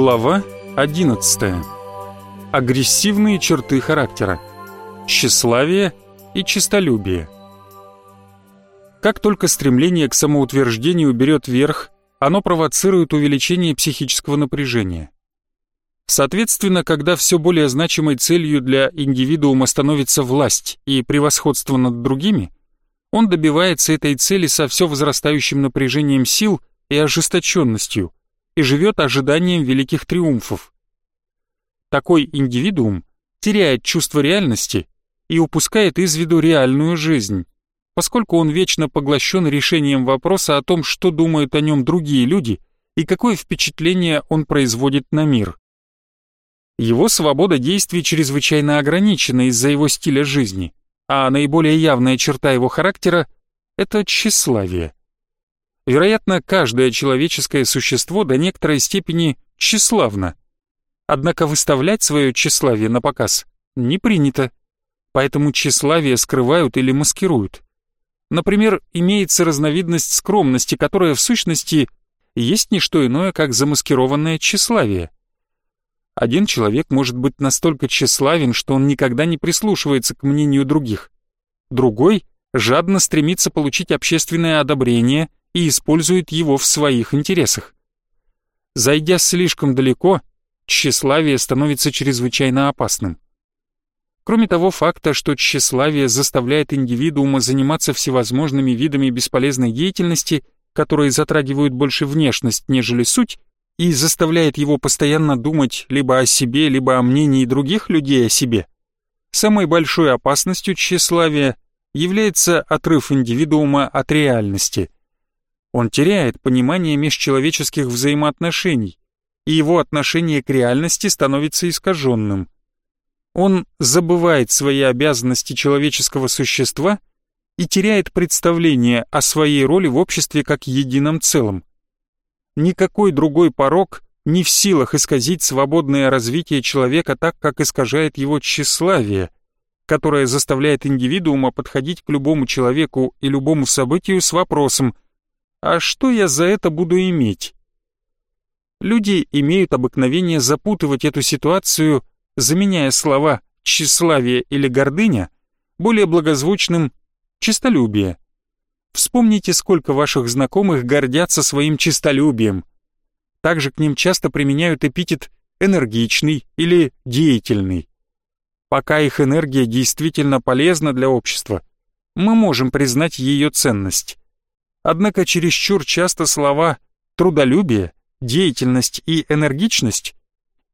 Глава 11. Агрессивные черты характера. Тщеславие и честолюбие. Как только стремление к самоутверждению берет верх, оно провоцирует увеличение психического напряжения. Соответственно, когда все более значимой целью для индивидуума становится власть и превосходство над другими, он добивается этой цели со все возрастающим напряжением сил и ожесточенностью и живет ожиданием великих триумфов. Такой индивидуум теряет чувство реальности и упускает из виду реальную жизнь, поскольку он вечно поглощен решением вопроса о том, что думают о нем другие люди и какое впечатление он производит на мир. Его свобода действий чрезвычайно ограничена из-за его стиля жизни, а наиболее явная черта его характера — это тщеславие. Вероятно, каждое человеческое существо до некоторой степени тщеславно. Однако выставлять свое тщеславие на показ не принято, поэтому тщеславие скрывают или маскируют. Например, имеется разновидность скромности, которая в сущности есть не что иное, как замаскированное тщеславие. Один человек может быть настолько тщеславен, что он никогда не прислушивается к мнению других. Другой жадно стремится получить общественное одобрение и использует его в своих интересах. Зайдя слишком далеко, тщеславие становится чрезвычайно опасным. Кроме того факта, что тщеславие заставляет индивидуума заниматься всевозможными видами бесполезной деятельности, которые затрагивают больше внешность, нежели суть, и заставляет его постоянно думать либо о себе, либо о мнении других людей о себе, самой большой опасностью тщеславия является отрыв индивидуума от реальности. Он теряет понимание межчеловеческих взаимоотношений, и его отношение к реальности становится искаженным. Он забывает свои обязанности человеческого существа и теряет представление о своей роли в обществе как едином целом никакой другой порог не в силах исказить свободное развитие человека так, как искажает его тщеславие, которое заставляет индивидуума подходить к любому человеку и любому событию с вопросом «А что я за это буду иметь?» Люди имеют обыкновение запутывать эту ситуацию, заменяя слова «тщеславие» или «гордыня» более благозвучным «честолюбие». Вспомните, сколько ваших знакомых гордятся своим честолюбием. Также к ним часто применяют эпитет «энергичный» или «деятельный». Пока их энергия действительно полезна для общества, мы можем признать ее ценность. Однако чересчур часто слова «трудолюбие», «деятельность» и «энергичность»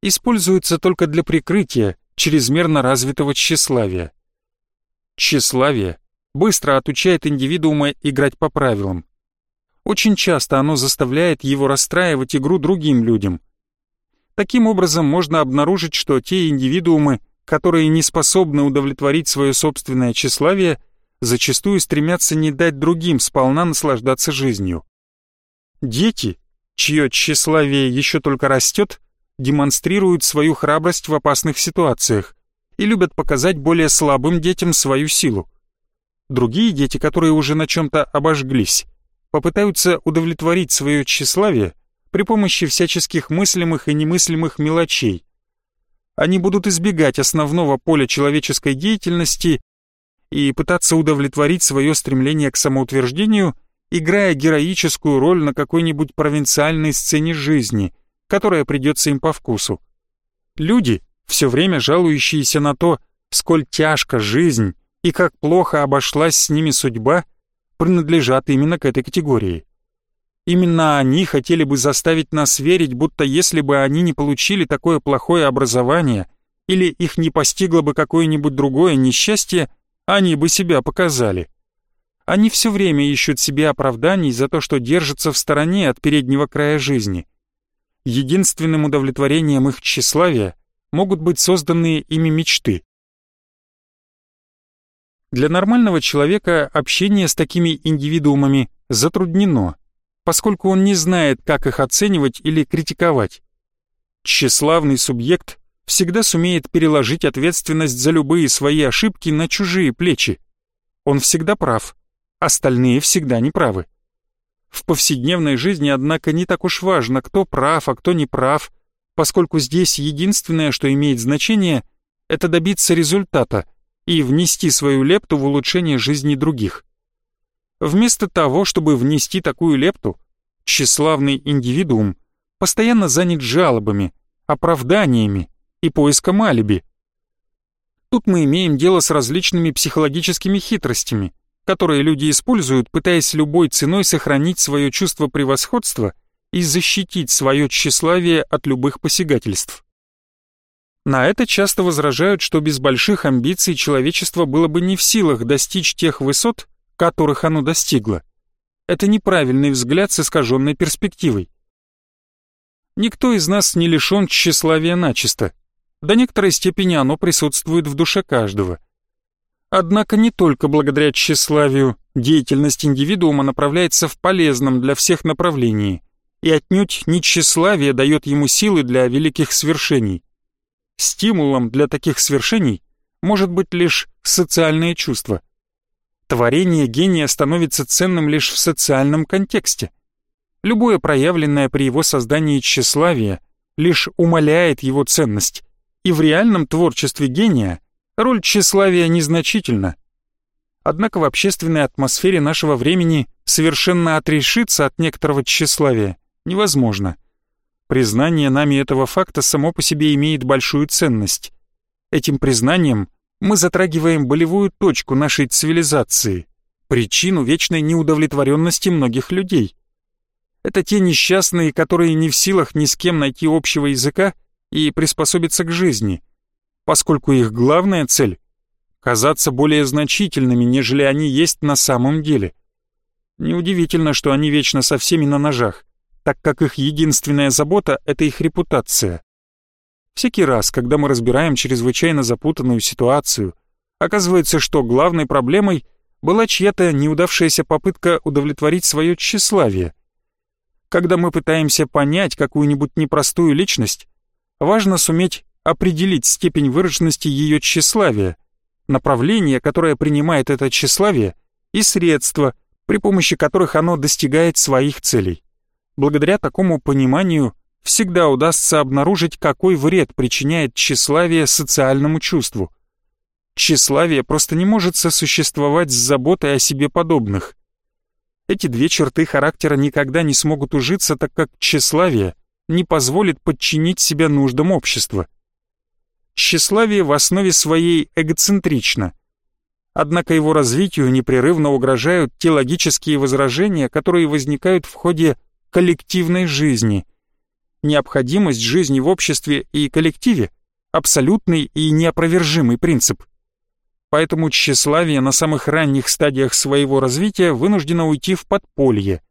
используются только для прикрытия чрезмерно развитого тщеславия. Тщеславие быстро отучает индивидуума играть по правилам. Очень часто оно заставляет его расстраивать игру другим людям. Таким образом, можно обнаружить, что те индивидуумы, которые не способны удовлетворить свое собственное тщеславие, зачастую стремятся не дать другим сполна наслаждаться жизнью. Дети, чье тщеславие еще только растет, демонстрируют свою храбрость в опасных ситуациях и любят показать более слабым детям свою силу. Другие дети, которые уже на чем-то обожглись, попытаются удовлетворить свое тщеславие при помощи всяческих мыслимых и немыслимых мелочей. Они будут избегать основного поля человеческой деятельности и пытаться удовлетворить свое стремление к самоутверждению, играя героическую роль на какой-нибудь провинциальной сцене жизни, которая придется им по вкусу. Люди, все время жалующиеся на то, сколь тяжка жизнь, и как плохо обошлась с ними судьба, принадлежат именно к этой категории. Именно они хотели бы заставить нас верить, будто если бы они не получили такое плохое образование или их не постигло бы какое-нибудь другое несчастье, они бы себя показали. Они все время ищут себе оправданий за то, что держатся в стороне от переднего края жизни. Единственным удовлетворением их тщеславия могут быть созданные ими мечты. Для нормального человека общение с такими индивидуумами затруднено, поскольку он не знает, как их оценивать или критиковать. Тщеславный субъект всегда сумеет переложить ответственность за любые свои ошибки на чужие плечи. Он всегда прав, остальные всегда неправы. В повседневной жизни, однако, не так уж важно, кто прав, а кто не прав, поскольку здесь единственное, что имеет значение, это добиться результата и внести свою лепту в улучшение жизни других. Вместо того, чтобы внести такую лепту, тщеславный индивидуум постоянно занят жалобами, оправданиями и поиском алиби. Тут мы имеем дело с различными психологическими хитростями, которые люди используют, пытаясь любой ценой сохранить свое чувство превосходства и защитить свое тщеславие от любых посягательств. На это часто возражают, что без больших амбиций человечество было бы не в силах достичь тех высот, которых оно достигло. Это неправильный взгляд с искаженной перспективой. Никто из нас не лишен тщеславия начисто. До некоторой степени оно присутствует в душе каждого. Однако не только благодаря тщеславию деятельность индивидуума направляется в полезном для всех направлении, и отнюдь не тщеславие дает ему силы для великих свершений. Стимулом для таких свершений может быть лишь социальное чувство. Творение гения становится ценным лишь в социальном контексте. Любое проявленное при его создании тщеславие лишь умаляет его ценность, и в реальном творчестве гения роль тщеславия незначительна. Однако в общественной атмосфере нашего времени совершенно отрешиться от некоторого тщеславия невозможно – Признание нами этого факта само по себе имеет большую ценность. Этим признанием мы затрагиваем болевую точку нашей цивилизации, причину вечной неудовлетворенности многих людей. Это те несчастные, которые не в силах ни с кем найти общего языка и приспособиться к жизни, поскольку их главная цель — казаться более значительными, нежели они есть на самом деле. Неудивительно, что они вечно со всеми на ножах так как их единственная забота — это их репутация. Всякий раз, когда мы разбираем чрезвычайно запутанную ситуацию, оказывается, что главной проблемой была чья-то неудавшаяся попытка удовлетворить свое тщеславие. Когда мы пытаемся понять какую-нибудь непростую личность, важно суметь определить степень выраженности ее тщеславия, направление, которое принимает это тщеславие, и средства, при помощи которых оно достигает своих целей. Благодаря такому пониманию всегда удастся обнаружить, какой вред причиняет тщеславие социальному чувству. Тщеславие просто не может сосуществовать с заботой о себе подобных. Эти две черты характера никогда не смогут ужиться, так как тщеславие не позволит подчинить себя нуждам общества. Тщеславие в основе своей эгоцентрично. Однако его развитию непрерывно угрожают те логические возражения, которые возникают в ходе коллективной жизни. Необходимость жизни в обществе и коллективе – абсолютный и неопровержимый принцип. Поэтому тщеславие на самых ранних стадиях своего развития вынуждено уйти в подполье.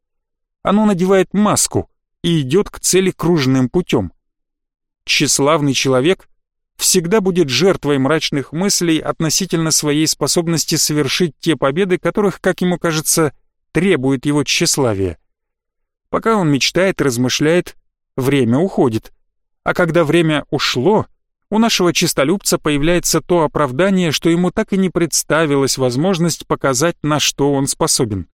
Оно надевает маску и идет к цели кружным путем. Тщеславный человек всегда будет жертвой мрачных мыслей относительно своей способности совершить те победы, которых, как ему кажется, требует его тщеславие. Пока он мечтает и размышляет, время уходит. А когда время ушло, у нашего чистолюбца появляется то оправдание, что ему так и не представилась возможность показать, на что он способен.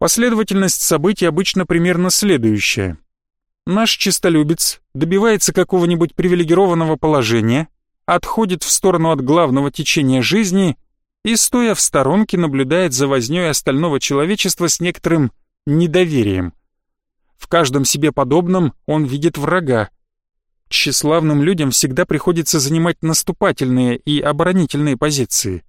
Последовательность событий обычно примерно следующая. Наш чистолюбец добивается какого-нибудь привилегированного положения, отходит в сторону от главного течения жизни и, стоя в сторонке, наблюдает за вознёй остального человечества с некоторым недоверием. В каждом себе подобном он видит врага. Тщеславным людям всегда приходится занимать наступательные и оборонительные позиции.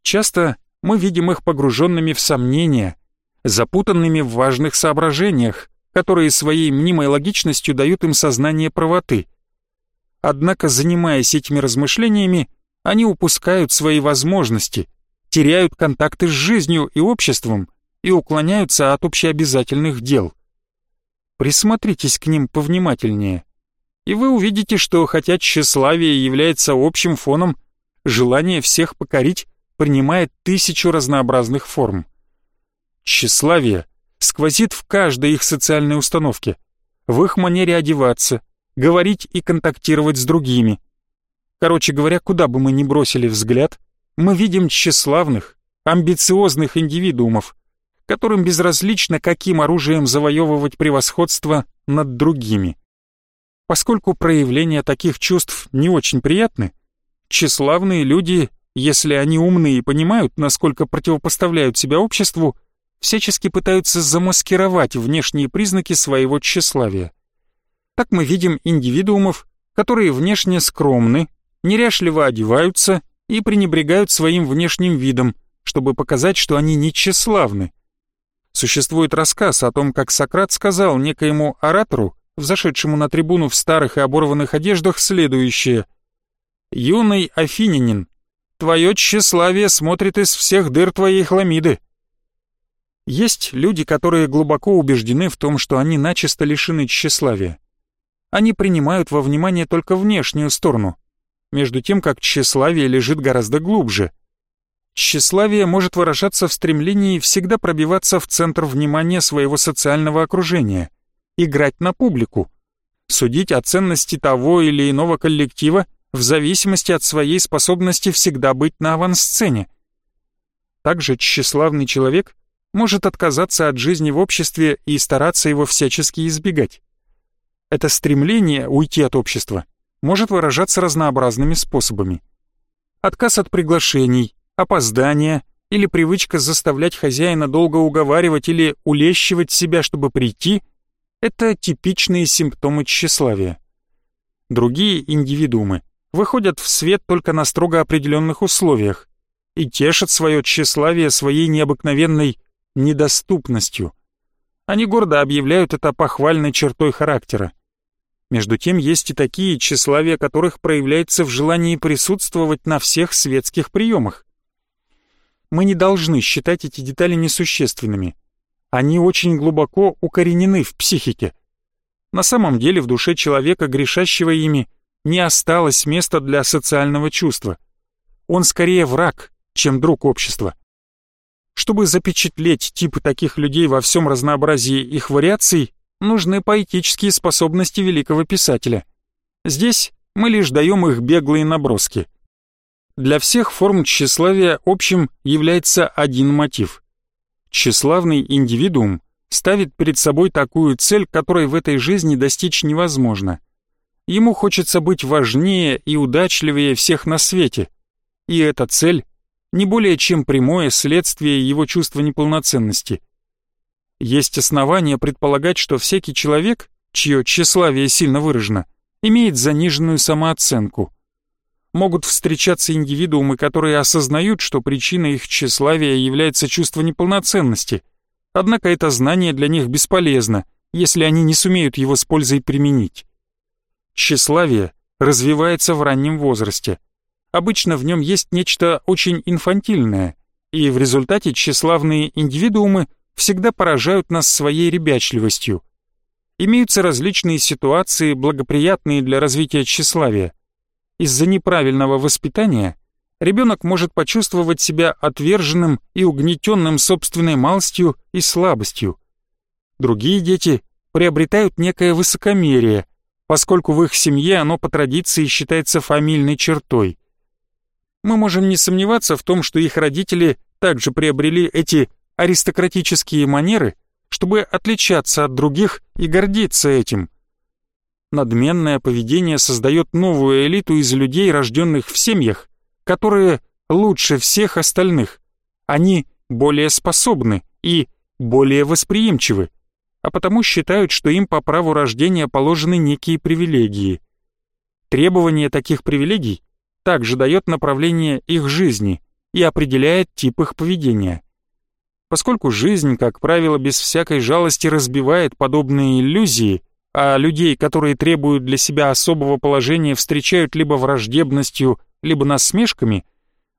Часто мы видим их погруженными в сомнения, запутанными в важных соображениях, которые своей мнимой логичностью дают им сознание правоты. Однако, занимаясь этими размышлениями, они упускают свои возможности, теряют контакты с жизнью и обществом и уклоняются от общеобязательных дел. Присмотритесь к ним повнимательнее, и вы увидите, что хотя тщеславие является общим фоном, желание всех покорить принимает тысячу разнообразных форм. Тщеславие сквозит в каждой их социальной установке, в их манере одеваться, говорить и контактировать с другими. Короче говоря, куда бы мы ни бросили взгляд, мы видим тщеславных, амбициозных индивидуумов, которым безразлично, каким оружием завоевывать превосходство над другими. Поскольку проявления таких чувств не очень приятны, тщеславные люди, если они умные и понимают, насколько противопоставляют себя обществу, всячески пытаются замаскировать внешние признаки своего тщеславия. Так мы видим индивидуумов, которые внешне скромны, неряшливо одеваются и пренебрегают своим внешним видом, чтобы показать, что они не тщеславны. Существует рассказ о том, как Сократ сказал некоему оратору, взошедшему на трибуну в старых и оборванных одеждах, следующее. «Юный афинянин, твое тщеславие смотрит из всех дыр твоей хламиды». Есть люди, которые глубоко убеждены в том, что они начисто лишены тщеславия. Они принимают во внимание только внешнюю сторону, между тем как тщеславие лежит гораздо глубже. Тщеславие может выражаться в стремлении всегда пробиваться в центр внимания своего социального окружения – играть на публику, судить о ценности того или иного коллектива в зависимости от своей способности всегда быть на авансцене. Также тщеславный человек может отказаться от жизни в обществе и стараться его всячески избегать. Это стремление уйти от общества может выражаться разнообразными способами. Отказ от приглашений, опоздание или привычка заставлять хозяина долго уговаривать или улещивать себя, чтобы прийти – это типичные симптомы тщеславия. Другие индивидуумы выходят в свет только на строго определенных условиях и тешат свое тщеславие своей необыкновенной недоступностью. Они гордо объявляют это похвальной чертой характера. Между тем есть и такие, тщеславие которых проявляется в желании присутствовать на всех светских приемах. Мы не должны считать эти детали несущественными – они очень глубоко укоренены в психике. На самом деле в душе человека, грешащего ими, не осталось места для социального чувства. Он скорее враг, чем друг общества. Чтобы запечатлеть типы таких людей во всем разнообразии их вариаций, нужны поэтические способности великого писателя. Здесь мы лишь даем их беглые наброски. Для всех форм тщеславия общим является один мотив Тщеславный индивидуум ставит перед собой такую цель, которой в этой жизни достичь невозможно. Ему хочется быть важнее и удачливее всех на свете, и эта цель не более чем прямое следствие его чувства неполноценности. Есть основания предполагать, что всякий человек, чье тщеславие сильно выражено, имеет заниженную самооценку – могут встречаться индивидуумы, которые осознают, что причиной их тщеславия является чувство неполноценности. Однако это знание для них бесполезно, если они не сумеют его с пользой применить. Тщеславие развивается в раннем возрасте. Обычно в нем есть нечто очень инфантильное, и в результате тщеславные индивидуумы всегда поражают нас своей ребячливостью. Имеются различные ситуации, благоприятные для развития тщеславия – из-за неправильного воспитания ребенок может почувствовать себя отверженным и угнетенным собственной малостью и слабостью. Другие дети приобретают некое высокомерие, поскольку в их семье оно по традиции считается фамильной чертой. Мы можем не сомневаться в том, что их родители также приобрели эти аристократические манеры, чтобы отличаться от других и гордиться этим – Надменное поведение создает новую элиту из людей, рожденных в семьях, которые лучше всех остальных. Они более способны и более восприимчивы, а потому считают, что им по праву рождения положены некие привилегии. Требование таких привилегий также дает направление их жизни и определяет тип их поведения. Поскольку жизнь, как правило, без всякой жалости разбивает подобные иллюзии – а людей, которые требуют для себя особого положения, встречают либо враждебностью, либо насмешками,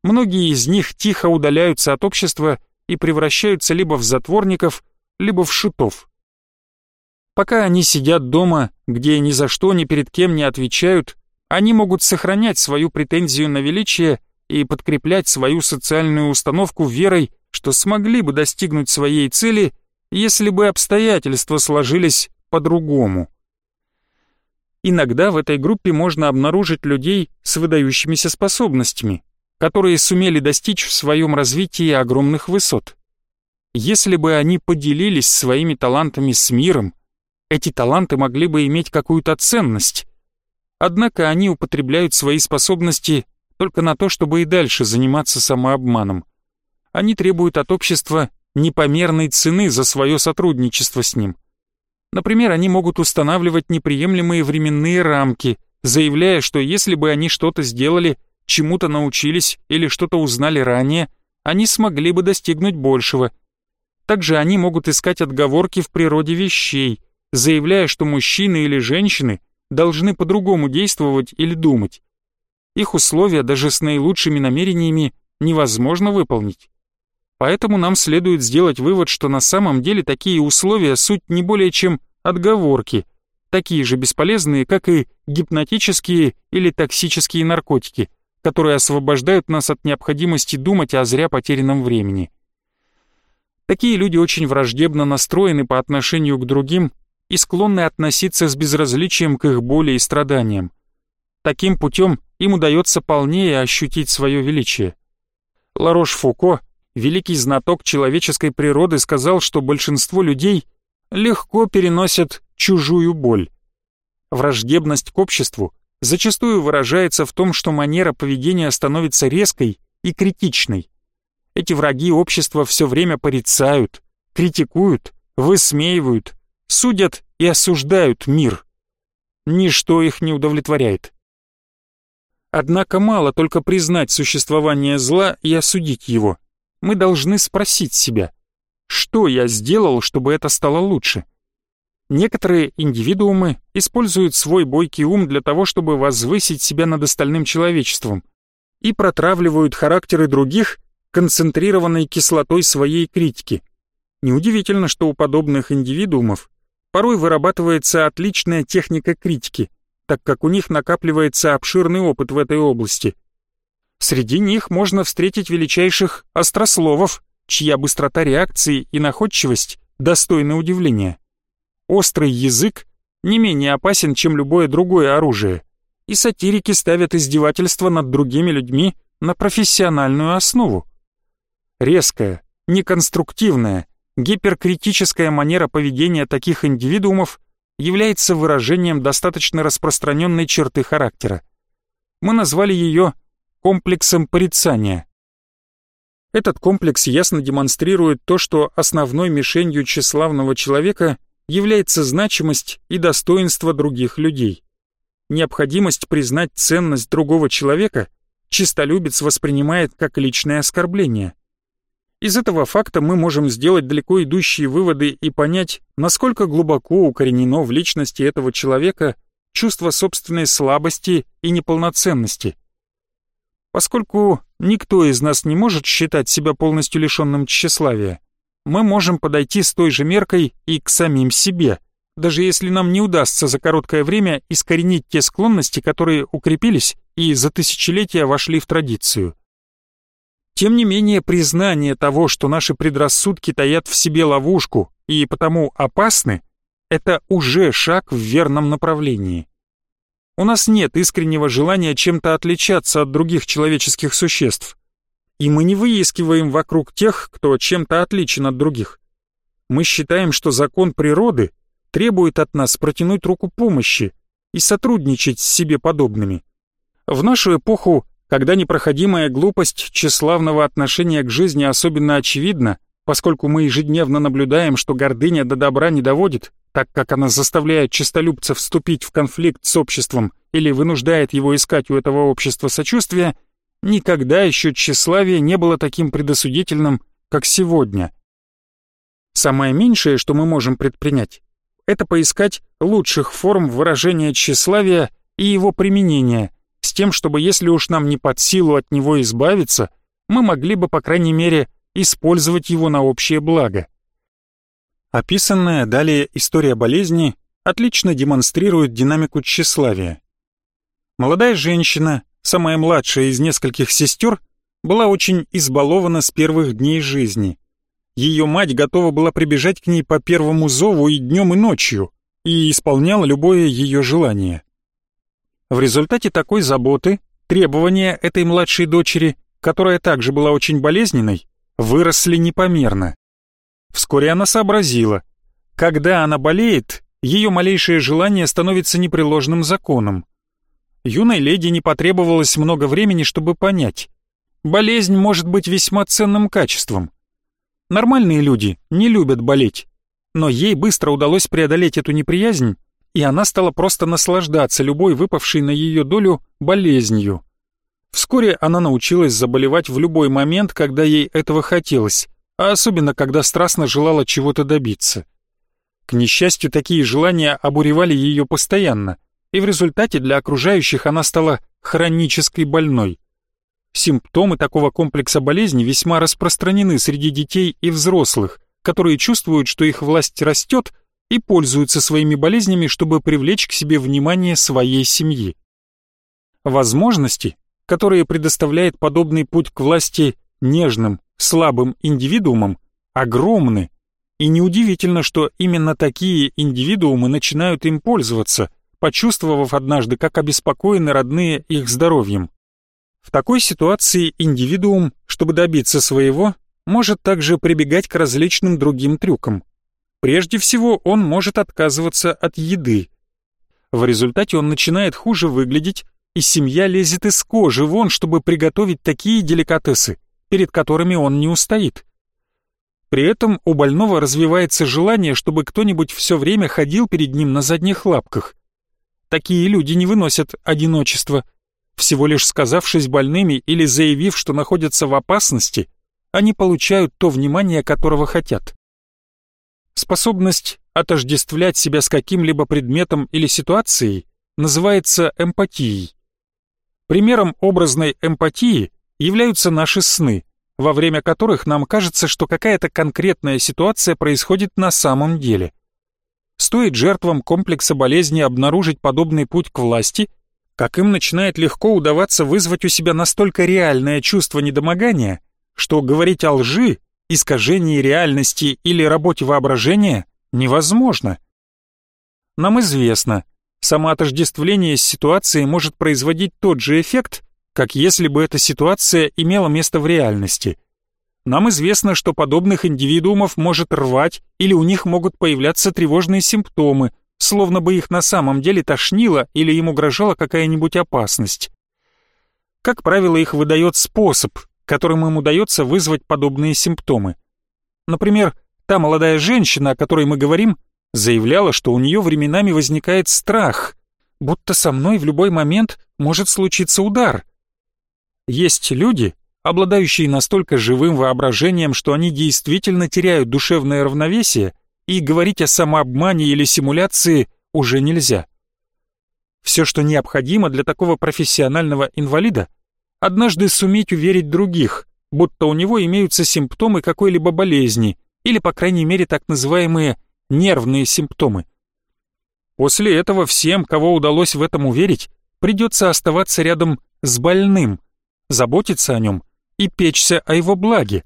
многие из них тихо удаляются от общества и превращаются либо в затворников, либо в шутов. Пока они сидят дома, где ни за что ни перед кем не отвечают, они могут сохранять свою претензию на величие и подкреплять свою социальную установку верой, что смогли бы достигнуть своей цели, если бы обстоятельства сложились по-другому. Иногда в этой группе можно обнаружить людей с выдающимися способностями, которые сумели достичь в своем развитии огромных высот. Если бы они поделились своими талантами с миром, эти таланты могли бы иметь какую-то ценность. Однако они употребляют свои способности только на то, чтобы и дальше заниматься самообманом. Они требуют от общества непомерной цены за свое сотрудничество с ним. Например, они могут устанавливать неприемлемые временные рамки, заявляя, что если бы они что-то сделали, чему-то научились или что-то узнали ранее, они смогли бы достигнуть большего. Также они могут искать отговорки в природе вещей, заявляя, что мужчины или женщины должны по-другому действовать или думать. Их условия даже с наилучшими намерениями невозможно выполнить. Поэтому нам следует сделать вывод, что на самом деле такие условия суть не более чем отговорки, такие же бесполезные, как и гипнотические или токсические наркотики, которые освобождают нас от необходимости думать о зря потерянном времени. Такие люди очень враждебно настроены по отношению к другим и склонны относиться с безразличием к их боли и страданиям. Таким путем им удается полнее ощутить свое величие. Ларош Фуко, великий знаток человеческой природы, сказал, что большинство людей легко переносят чужую боль. Враждебность к обществу зачастую выражается в том, что манера поведения становится резкой и критичной. Эти враги общества все время порицают, критикуют, высмеивают, судят и осуждают мир. Ничто их не удовлетворяет. Однако мало только признать существование зла и осудить его. Мы должны спросить себя, что я сделал, чтобы это стало лучше? Некоторые индивидуумы используют свой бойкий ум для того, чтобы возвысить себя над остальным человечеством и протравливают характеры других концентрированной кислотой своей критики. Неудивительно, что у подобных индивидуумов порой вырабатывается отличная техника критики – так как у них накапливается обширный опыт в этой области. Среди них можно встретить величайших острословов, чья быстрота реакции и находчивость достойны удивления. Острый язык не менее опасен, чем любое другое оружие, и сатирики ставят издевательства над другими людьми на профессиональную основу. Резкая, неконструктивная, гиперкритическая манера поведения таких индивидуумов является выражением достаточно распространенной черты характера. Мы назвали ее комплексом порицания. Этот комплекс ясно демонстрирует то, что основной мишенью тщеславного человека является значимость и достоинство других людей. Необходимость признать ценность другого человека чистолюбец воспринимает как личное оскорбление – из этого факта мы можем сделать далеко идущие выводы и понять, насколько глубоко укоренено в личности этого человека чувство собственной слабости и неполноценности. Поскольку никто из нас не может считать себя полностью лишенным тщеславия, мы можем подойти с той же меркой и к самим себе, даже если нам не удастся за короткое время искоренить те склонности, которые укрепились и за тысячелетия вошли в традицию. Тем не менее, признание того, что наши предрассудки таят в себе ловушку и потому опасны, это уже шаг в верном направлении. У нас нет искреннего желания чем-то отличаться от других человеческих существ. И мы не выискиваем вокруг тех, кто чем-то отличен от других. Мы считаем, что закон природы требует от нас протянуть руку помощи и сотрудничать с себе подобными. В нашу эпоху когда непроходимая глупость тщеславного отношения к жизни особенно очевидна, поскольку мы ежедневно наблюдаем, что гордыня до добра не доводит, так как она заставляет честолюбца вступить в конфликт с обществом или вынуждает его искать у этого общества сочувствия, никогда еще тщеславие не было таким предосудительным, как сегодня. Самое меньшее, что мы можем предпринять, это поискать лучших форм выражения тщеславия и его применения – с тем, чтобы если уж нам не под силу от него избавиться, мы могли бы, по крайней мере, использовать его на общее благо. Описанная далее история болезни отлично демонстрирует динамику тщеславия. Молодая женщина, самая младшая из нескольких сестер, была очень избалована с первых дней жизни. Ее мать готова была прибежать к ней по первому зову и днем, и ночью, и исполняла любое ее желание. В результате такой заботы требования этой младшей дочери, которая также была очень болезненной, выросли непомерно. Вскоре она сообразила, когда она болеет, ее малейшее желание становится непреложным законом. Юной леди не потребовалось много времени, чтобы понять. Болезнь может быть весьма ценным качеством. Нормальные люди не любят болеть, но ей быстро удалось преодолеть эту неприязнь, и она стала просто наслаждаться любой выпавшей на ее долю болезнью. Вскоре она научилась заболевать в любой момент, когда ей этого хотелось, а особенно когда страстно желала чего-то добиться. К несчастью, такие желания обуревали ее постоянно, и в результате для окружающих она стала хронической больной. Симптомы такого комплекса болезни весьма распространены среди детей и взрослых, которые чувствуют, что их власть растет и пользуются своими болезнями, чтобы привлечь к себе внимание своей семьи. Возможности, которые предоставляет подобный путь к власти нежным, слабым индивидуумам, огромны, и неудивительно, что именно такие индивидуумы начинают им пользоваться, почувствовав однажды, как обеспокоены родные их здоровьем. В такой ситуации индивидуум, чтобы добиться своего, может также прибегать к различным другим трюкам. Прежде всего, он может отказываться от еды. В результате он начинает хуже выглядеть, и семья лезет из кожи вон, чтобы приготовить такие деликатесы, перед которыми он не устоит. При этом у больного развивается желание, чтобы кто-нибудь все время ходил перед ним на задних лапках. Такие люди не выносят одиночества. Всего лишь сказавшись больными или заявив, что находятся в опасности, они получают то внимание, которого хотят. Способность отождествлять себя с каким-либо предметом или ситуацией называется эмпатией. Примером образной эмпатии являются наши сны – во время которых нам кажется, что какая-то конкретная ситуация происходит на самом деле. Стоит жертвам комплекса болезни обнаружить подобный путь к власти, как им начинает легко удаваться вызвать у себя настолько реальное чувство недомогания, что говорить о лжи, искажении реальности или работе воображения невозможно. Нам известно, самоотождествление с ситуацией может производить тот же эффект, как если бы эта ситуация имела место в реальности. Нам известно, что подобных индивидуумов может рвать или у них могут появляться тревожные симптомы, словно бы их на самом деле тошнило или им угрожала какая-нибудь опасность. Как правило, их выдает способ, которым им удается вызвать подобные симптомы. Например, та молодая женщина, о которой мы говорим, заявляла, что у нее временами возникает страх, будто со мной в любой момент может случиться удар – есть люди, обладающие настолько живым воображением, что они действительно теряют душевное равновесие, и говорить о самообмане или симуляции уже нельзя. Все, что необходимо для такого профессионального инвалида, однажды суметь уверить других, будто у него имеются симптомы какой-либо болезни, или, по крайней мере, так называемые нервные симптомы. После этого всем, кого удалось в этом уверить, придется оставаться рядом с больным, заботиться о нем и печься о его благе.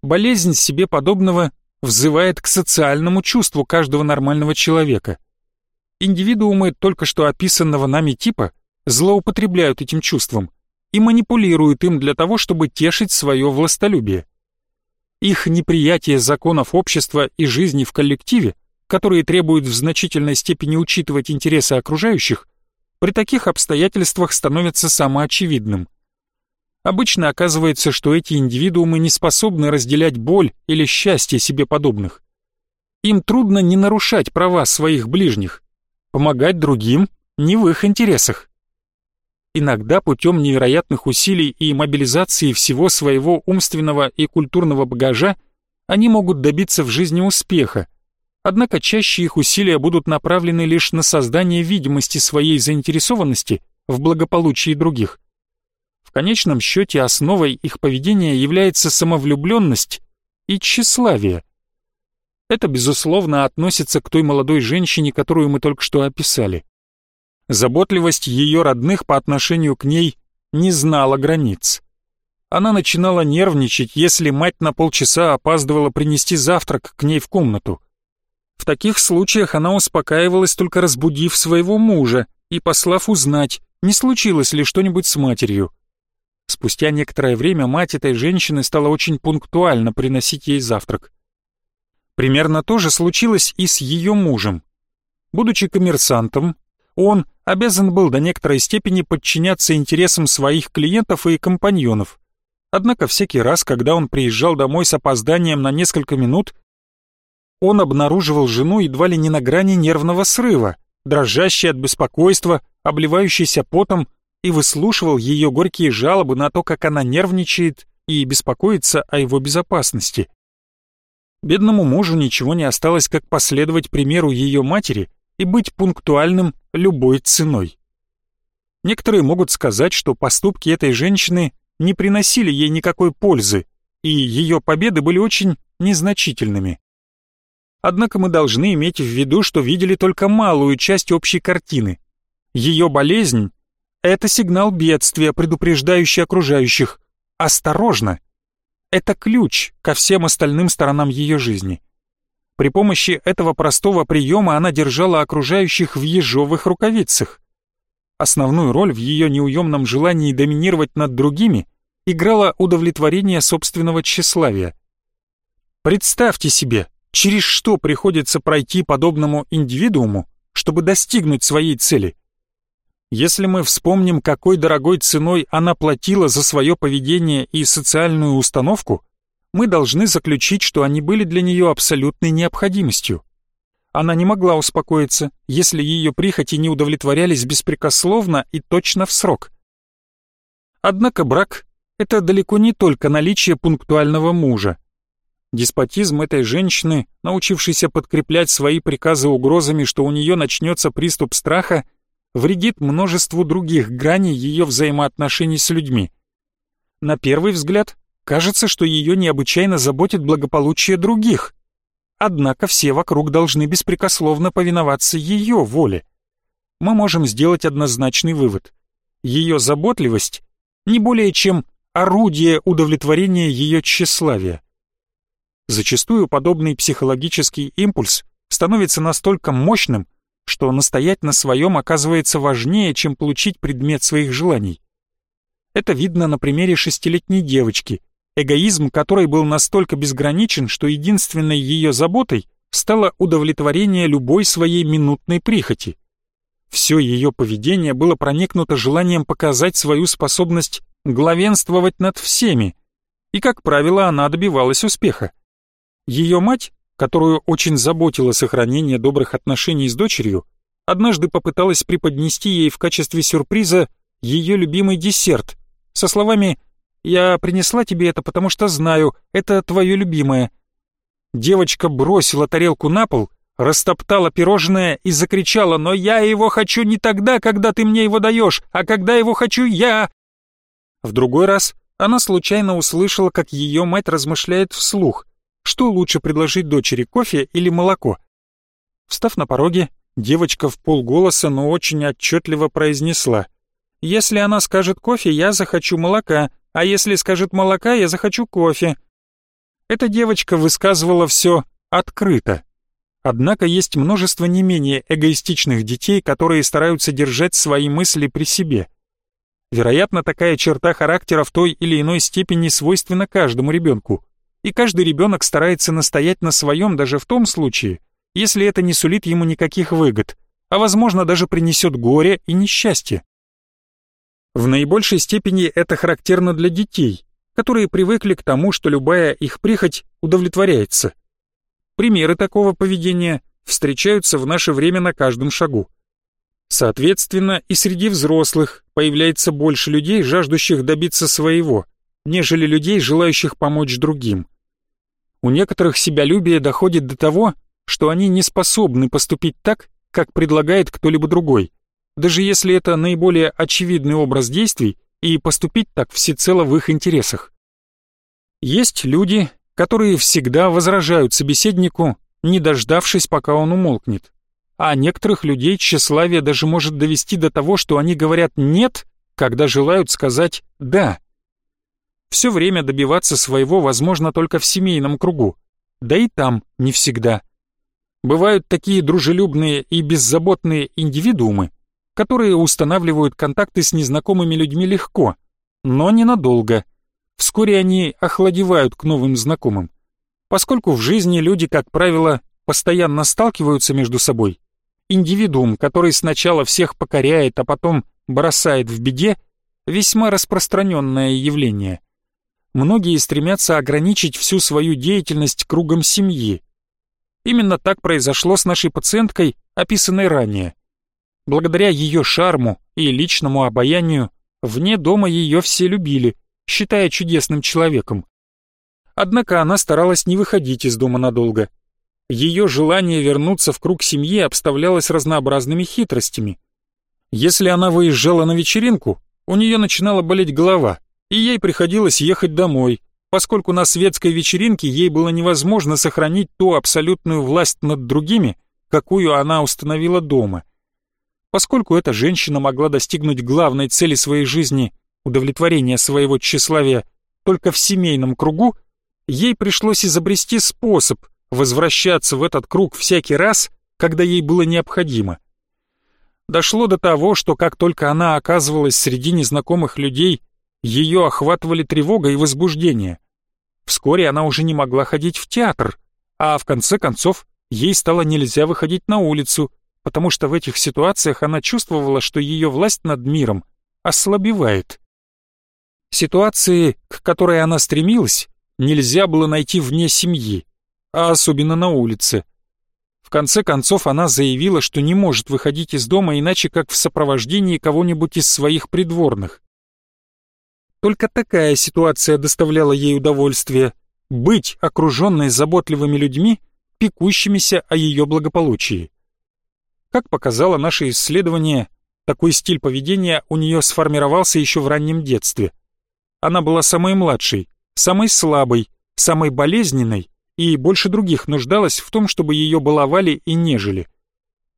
Болезнь себе подобного взывает к социальному чувству каждого нормального человека. Индивидуумы только что описанного нами типа злоупотребляют этим чувством и манипулируют им для того, чтобы тешить свое властолюбие. Их неприятие законов общества и жизни в коллективе, которые требуют в значительной степени учитывать интересы окружающих, при таких обстоятельствах становится самоочевидным. Обычно оказывается, что эти индивидуумы не способны разделять боль или счастье себе подобных. Им трудно не нарушать права своих ближних, помогать другим не в их интересах. Иногда путем невероятных усилий и мобилизации всего своего умственного и культурного багажа они могут добиться в жизни успеха, Однако чаще их усилия будут направлены лишь на создание видимости своей заинтересованности в благополучии других. В конечном счете основой их поведения является самовлюбленность и тщеславие. Это, безусловно, относится к той молодой женщине, которую мы только что описали. Заботливость ее родных по отношению к ней не знала границ. Она начинала нервничать, если мать на полчаса опаздывала принести завтрак к ней в комнату. В таких случаях она успокаивалась, только разбудив своего мужа и послав узнать, не случилось ли что-нибудь с матерью. Спустя некоторое время мать этой женщины стала очень пунктуально приносить ей завтрак. Примерно то же случилось и с ее мужем. Будучи коммерсантом, он обязан был до некоторой степени подчиняться интересам своих клиентов и компаньонов. Однако всякий раз, когда он приезжал домой с опозданием на несколько минут, он обнаруживал жену едва ли не на грани нервного срыва, дрожащей от беспокойства, обливающейся потом, и выслушивал ее горькие жалобы на то, как она нервничает и беспокоится о его безопасности. Бедному мужу ничего не осталось, как последовать примеру ее матери и быть пунктуальным любой ценой. Некоторые могут сказать, что поступки этой женщины не приносили ей никакой пользы, и ее победы были очень незначительными. Однако мы должны иметь в виду, что видели только малую часть общей картины. Ее болезнь — это сигнал бедствия, предупреждающий окружающих. Осторожно! Это ключ ко всем остальным сторонам ее жизни. При помощи этого простого приема она держала окружающих в ежовых рукавицах. Основную роль в ее неуемном желании доминировать над другими играло удовлетворение собственного тщеславия. Представьте себе, через что приходится пройти подобному индивидууму, чтобы достигнуть своей цели. Если мы вспомним, какой дорогой ценой она платила за свое поведение и социальную установку, мы должны заключить, что они были для нее абсолютной необходимостью. Она не могла успокоиться, если ее прихоти не удовлетворялись беспрекословно и точно в срок. Однако брак — это далеко не только наличие пунктуального мужа. Деспотизм этой женщины, научившейся подкреплять свои приказы угрозами, что у нее начнется приступ страха, вредит множеству других граней ее взаимоотношений с людьми. На первый взгляд, кажется, что ее необычайно заботит благополучие других. Однако все вокруг должны беспрекословно повиноваться ее воле. Мы можем сделать однозначный вывод. Ее заботливость не более чем орудие удовлетворения ее тщеславия. Зачастую подобный психологический импульс становится настолько мощным, что настоять на своем оказывается важнее, чем получить предмет своих желаний. Это видно на примере шестилетней девочки, эгоизм которой был настолько безграничен, что единственной ее заботой стало удовлетворение любой своей минутной прихоти. Все ее поведение было проникнуто желанием показать свою способность главенствовать над всеми, и, как правило, она добивалась успеха. Ее мать, которую очень заботило сохранение добрых отношений с дочерью, однажды попыталась преподнести ей в качестве сюрприза ее любимый десерт со словами «Я принесла тебе это, потому что знаю, это твое любимое». Девочка бросила тарелку на пол, растоптала пирожное и закричала «Но я его хочу не тогда, когда ты мне его даешь, а когда его хочу я!» В другой раз она случайно услышала, как ее мать размышляет вслух – что лучше предложить дочери, кофе или молоко? Встав на пороге, девочка в полголоса, но очень отчетливо произнесла. «Если она скажет кофе, я захочу молока, а если скажет молока, я захочу кофе». Эта девочка высказывала все открыто. Однако есть множество не менее эгоистичных детей, которые стараются держать свои мысли при себе. Вероятно, такая черта характера в той или иной степени свойственна каждому ребенку и каждый ребенок старается настоять на своем даже в том случае, если это не сулит ему никаких выгод, а возможно даже принесет горе и несчастье. В наибольшей степени это характерно для детей, которые привыкли к тому, что любая их прихоть удовлетворяется. Примеры такого поведения встречаются в наше время на каждом шагу. Соответственно, и среди взрослых появляется больше людей, жаждущих добиться своего, нежели людей, желающих помочь другим. У некоторых себялюбие доходит до того, что они не способны поступить так, как предлагает кто-либо другой, даже если это наиболее очевидный образ действий и поступить так всецело в их интересах. Есть люди, которые всегда возражают собеседнику, не дождавшись, пока он умолкнет. А некоторых людей тщеславие даже может довести до того, что они говорят «нет», когда желают сказать «да». Все время добиваться своего возможно только в семейном кругу, да и там не всегда. Бывают такие дружелюбные и беззаботные индивидуумы, которые устанавливают контакты с незнакомыми людьми легко, но ненадолго. Вскоре они охладевают к новым знакомым. Поскольку в жизни люди, как правило, постоянно сталкиваются между собой, индивидуум, который сначала всех покоряет, а потом бросает в беде, весьма распространенное явление. Многие стремятся ограничить всю свою деятельность кругом семьи. Именно так произошло с нашей пациенткой, описанной ранее. Благодаря ее шарму и личному обаянию, вне дома ее все любили, считая чудесным человеком. Однако она старалась не выходить из дома надолго. Ее желание вернуться в круг семьи обставлялось разнообразными хитростями. Если она выезжала на вечеринку, у нее начинала болеть голова, и ей приходилось ехать домой, поскольку на светской вечеринке ей было невозможно сохранить ту абсолютную власть над другими, какую она установила дома. Поскольку эта женщина могла достигнуть главной цели своей жизни – удовлетворения своего тщеславия только в семейном кругу, ей пришлось изобрести способ возвращаться в этот круг всякий раз, когда ей было необходимо. Дошло до того, что как только она оказывалась среди незнакомых людей, ее охватывали тревога и возбуждение. Вскоре она уже не могла ходить в театр, а в конце концов ей стало нельзя выходить на улицу, потому что в этих ситуациях она чувствовала, что ее власть над миром ослабевает. Ситуации, к которой она стремилась, нельзя было найти вне семьи, а особенно на улице. В конце концов она заявила, что не может выходить из дома иначе как в сопровождении кого-нибудь из своих придворных. Только такая ситуация доставляла ей удовольствие — быть окруженной заботливыми людьми, пекущимися о ее благополучии. Как показало наше исследование, такой стиль поведения у нее сформировался еще в раннем детстве. Она была самой младшей, самой слабой, самой болезненной и больше других нуждалась в том, чтобы ее баловали и нежели.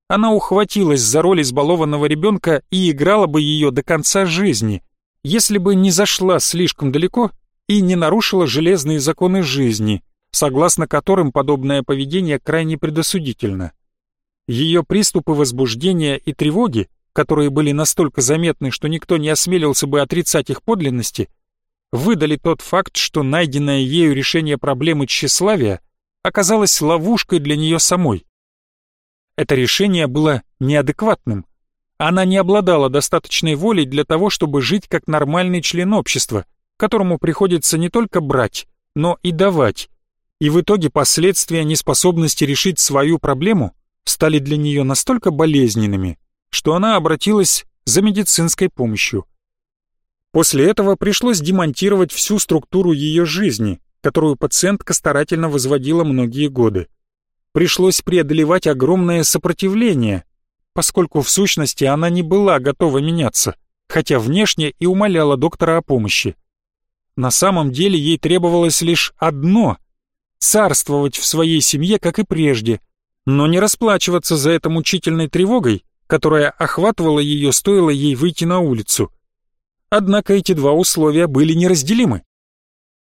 Она ухватилась за роль избалованного ребенка и играла бы ее до конца жизни — если бы не зашла слишком далеко и не нарушила железные законы жизни, согласно которым подобное поведение крайне предосудительно. Ее приступы возбуждения и тревоги, которые были настолько заметны, что никто не осмелился бы отрицать их подлинности, выдали тот факт, что найденное ею решение проблемы тщеславия оказалось ловушкой для нее самой. Это решение было неадекватным, она не обладала достаточной волей для того, чтобы жить как нормальный член общества, которому приходится не только брать, но и давать. И в итоге последствия неспособности решить свою проблему стали для нее настолько болезненными, что она обратилась за медицинской помощью. После этого пришлось демонтировать всю структуру ее жизни, которую пациентка старательно возводила многие годы. Пришлось преодолевать огромное сопротивление, поскольку в сущности она не была готова меняться, хотя внешне и умоляла доктора о помощи. На самом деле ей требовалось лишь одно — царствовать в своей семье, как и прежде, но не расплачиваться за это мучительной тревогой, которая охватывала ее, стоило ей выйти на улицу. Однако эти два условия были неразделимы.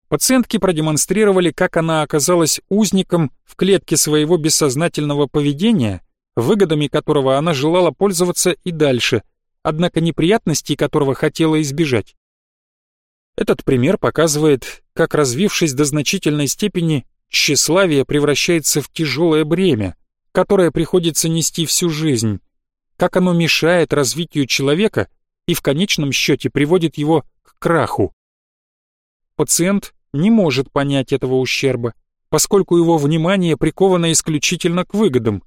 Пациентки продемонстрировали, как она оказалась узником в клетке своего бессознательного поведения — выгодами которого она желала пользоваться и дальше, однако неприятностей которого хотела избежать. Этот пример показывает, как развившись до значительной степени, тщеславие превращается в тяжелое бремя, которое приходится нести всю жизнь, как оно мешает развитию человека и в конечном счете приводит его к краху. Пациент не может понять этого ущерба, поскольку его внимание приковано исключительно к выгодам,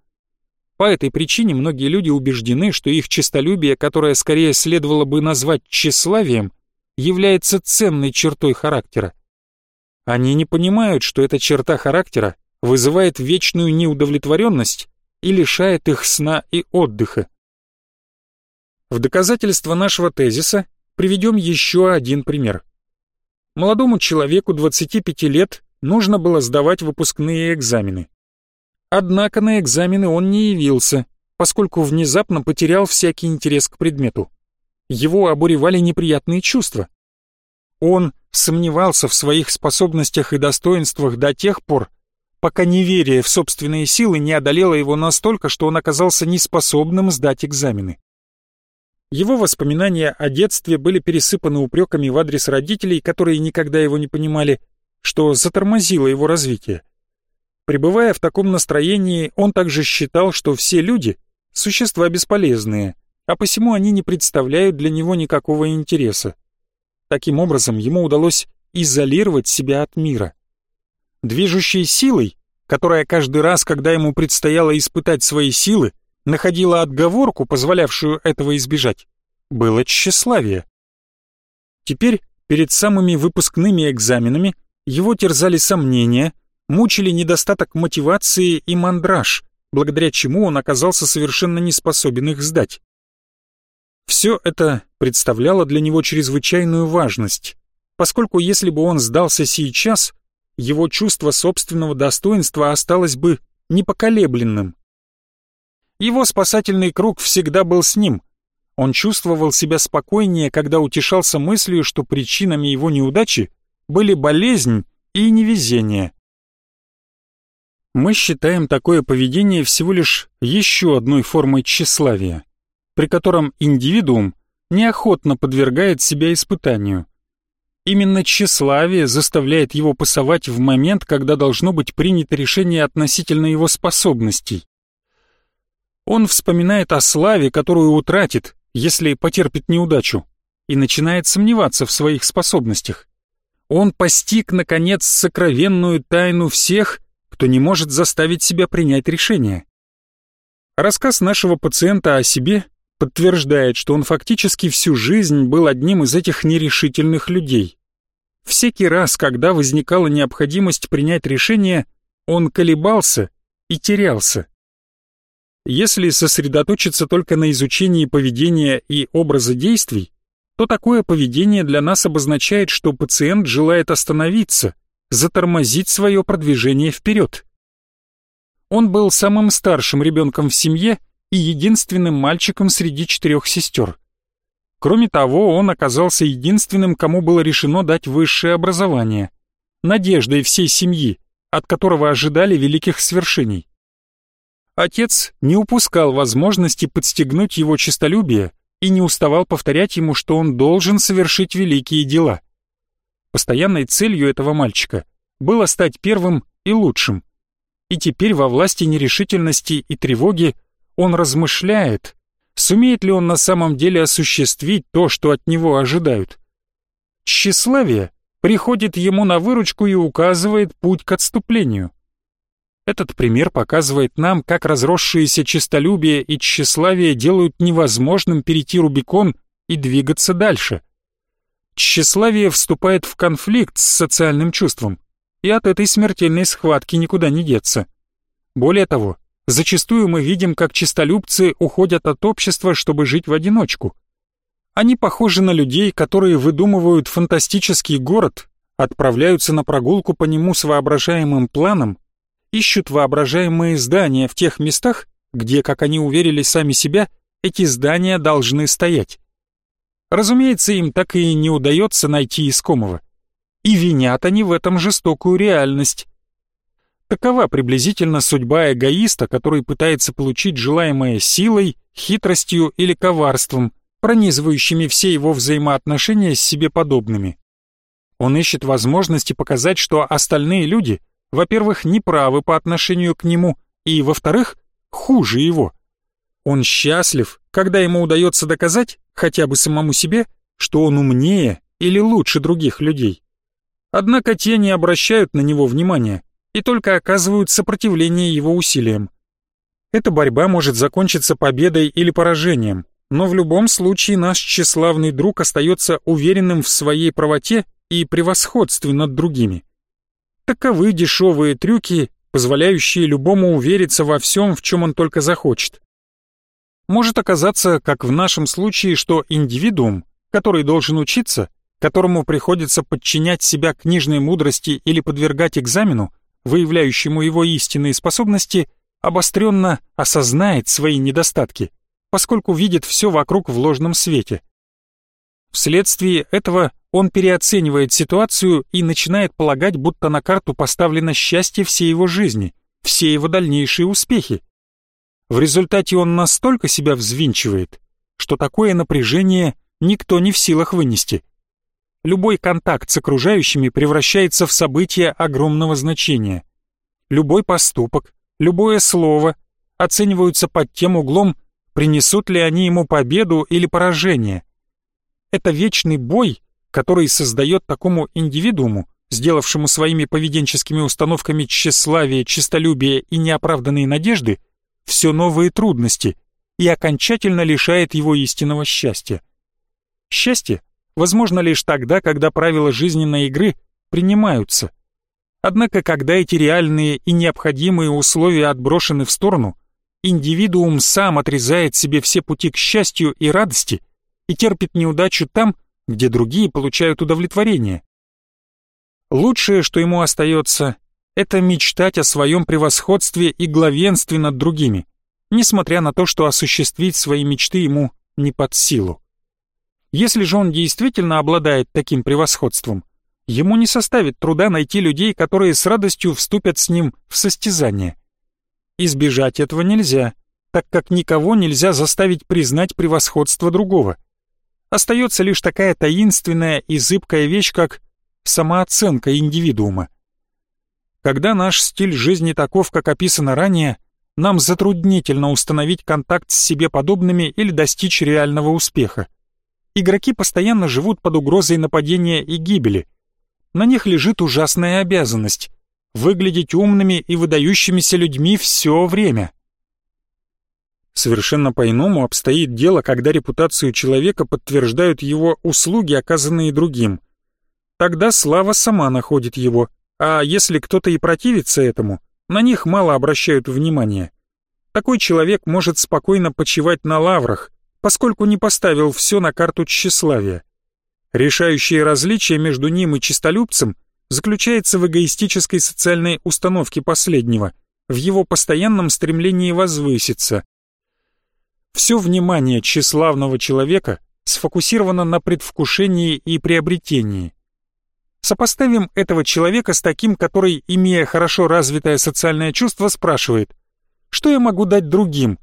по этой причине многие люди убеждены, что их честолюбие, которое скорее следовало бы назвать тщеславием, является ценной чертой характера. Они не понимают, что эта черта характера вызывает вечную неудовлетворенность и лишает их сна и отдыха. В доказательство нашего тезиса приведем еще один пример. Молодому человеку 25 лет нужно было сдавать выпускные экзамены. Однако на экзамены он не явился, поскольку внезапно потерял всякий интерес к предмету. Его обуревали неприятные чувства. Он сомневался в своих способностях и достоинствах до тех пор, пока неверие в собственные силы не одолело его настолько, что он оказался неспособным сдать экзамены. Его воспоминания о детстве были пересыпаны упреками в адрес родителей, которые никогда его не понимали, что затормозило его развитие. Пребывая в таком настроении, он также считал, что все люди — существа бесполезные, а посему они не представляют для него никакого интереса. Таким образом, ему удалось изолировать себя от мира. Движущей силой, которая каждый раз, когда ему предстояло испытать свои силы, находила отговорку, позволявшую этого избежать, было тщеславие. Теперь, перед самыми выпускными экзаменами, его терзали сомнения, мучили недостаток мотивации и мандраж, благодаря чему он оказался совершенно не способен их сдать. Все это представляло для него чрезвычайную важность, поскольку если бы он сдался сейчас, его чувство собственного достоинства осталось бы непоколебленным. Его спасательный круг всегда был с ним. Он чувствовал себя спокойнее, когда утешался мыслью, что причинами его неудачи были болезнь и невезение. Мы считаем такое поведение всего лишь еще одной формой тщеславия, при котором индивидуум неохотно подвергает себя испытанию. Именно тщеславие заставляет его пасовать в момент, когда должно быть принято решение относительно его способностей. Он вспоминает о славе, которую утратит, если потерпит неудачу, и начинает сомневаться в своих способностях. Он постиг, наконец, сокровенную тайну всех, кто не может заставить себя принять решение. Рассказ нашего пациента о себе подтверждает, что он фактически всю жизнь был одним из этих нерешительных людей. Всякий раз, когда возникала необходимость принять решение, он колебался и терялся. Если сосредоточиться только на изучении поведения и образа действий, то такое поведение для нас обозначает, что пациент желает остановиться, затормозить свое продвижение вперед. Он был самым старшим ребенком в семье и единственным мальчиком среди четырех сестер. Кроме того, он оказался единственным, кому было решено дать высшее образование, надеждой всей семьи, от которого ожидали великих свершений. Отец не упускал возможности подстегнуть его честолюбие и не уставал повторять ему, что он должен совершить великие дела. Постоянной целью этого мальчика было стать первым и лучшим. И теперь во власти нерешительности и тревоги он размышляет, сумеет ли он на самом деле осуществить то, что от него ожидают. Тщеславие приходит ему на выручку и указывает путь к отступлению. Этот пример показывает нам, как разросшиеся честолюбие и тщеславие делают невозможным перейти Рубикон и двигаться дальше. Тщеславие вступает в конфликт с социальным чувством, и от этой смертельной схватки никуда не деться. Более того, зачастую мы видим, как честолюбцы уходят от общества, чтобы жить в одиночку. Они похожи на людей, которые выдумывают фантастический город, отправляются на прогулку по нему с воображаемым планом ищут воображаемые здания в тех местах, где, как они уверили сами себя, эти здания должны стоять. Разумеется, им так и не удается найти искомого. И винят они в этом жестокую реальность. Такова приблизительно судьба эгоиста, который пытается получить желаемое силой, хитростью или коварством, пронизывающими все его взаимоотношения с себе подобными. Он ищет возможности показать, что остальные люди — во-первых, неправы по отношению к нему, и, во-вторых, хуже его. Он счастлив, когда ему удается доказать, хотя бы самому себе, что он умнее или лучше других людей. Однако те не обращают на него внимания и только оказывают сопротивление его усилиям. Эта борьба может закончиться победой или поражением, но в любом случае наш тщеславный друг остается уверенным в своей правоте и превосходстве над другими. Таковы дешевые трюки, позволяющие любому увериться во всем, в чем он только захочет. Может оказаться, как в нашем случае, что индивидуум, который должен учиться, которому приходится подчинять себя книжной мудрости или подвергать экзамену, выявляющему его истинные способности, обостренно осознает свои недостатки, поскольку видит все вокруг в ложном свете. Вследствие этого он переоценивает ситуацию и начинает полагать, будто на карту поставлено счастье всей его жизни, все его дальнейшие успехи. В результате он настолько себя взвинчивает, что такое напряжение никто не в силах вынести. Любой контакт с окружающими превращается в событие огромного значения. любой поступок, любое слово оцениваются под тем углом, принесут ли они ему победу или поражение. Это вечный бой, который создает такому индивидууму, сделавшему своими поведенческими установками тщеславие, честолюбие и неоправданные надежды, все новые трудности и окончательно лишает его истинного счастья. Счастье возможно лишь тогда, когда правила жизненной игры принимаются. Однако, когда эти реальные и необходимые условия отброшены в сторону, индивидуум сам отрезает себе все пути к счастью и радости и терпит неудачу там, где другие получают удовлетворение. Лучшее, что ему остается, это мечтать о своем превосходстве и главенстве над другими, несмотря на то, что осуществить свои мечты ему не под силу. Если же он действительно обладает таким превосходством, ему не составит труда найти людей, которые с радостью вступят с ним в состязание. Избежать этого нельзя, так как никого нельзя заставить признать превосходство другого. Остается лишь такая таинственная и зыбкая вещь, как самооценка индивидуума. Когда наш стиль жизни таков, как описано ранее, нам затруднительно установить контакт с себе подобными или достичь реального успеха. Игроки постоянно живут под угрозой нападения и гибели. На них лежит ужасная обязанность — выглядеть умными и выдающимися людьми все время. Совершенно по-иному обстоит дело, когда репутацию человека подтверждают его услуги, оказанные другим. Тогда слава сама находит его, а если кто-то и противится этому, на них мало обращают внимания. Такой человек может спокойно почивать на лаврах, поскольку не поставил все на карту тщеславия. Решающее различие между ним и чистолюбцем заключается в эгоистической социальной установке последнего, в его постоянном стремлении возвыситься. Все внимание тщеславного человека сфокусировано на предвкушении и приобретении. Сопоставим этого человека с таким, который, имея хорошо развитое социальное чувство, спрашивает, что я могу дать другим,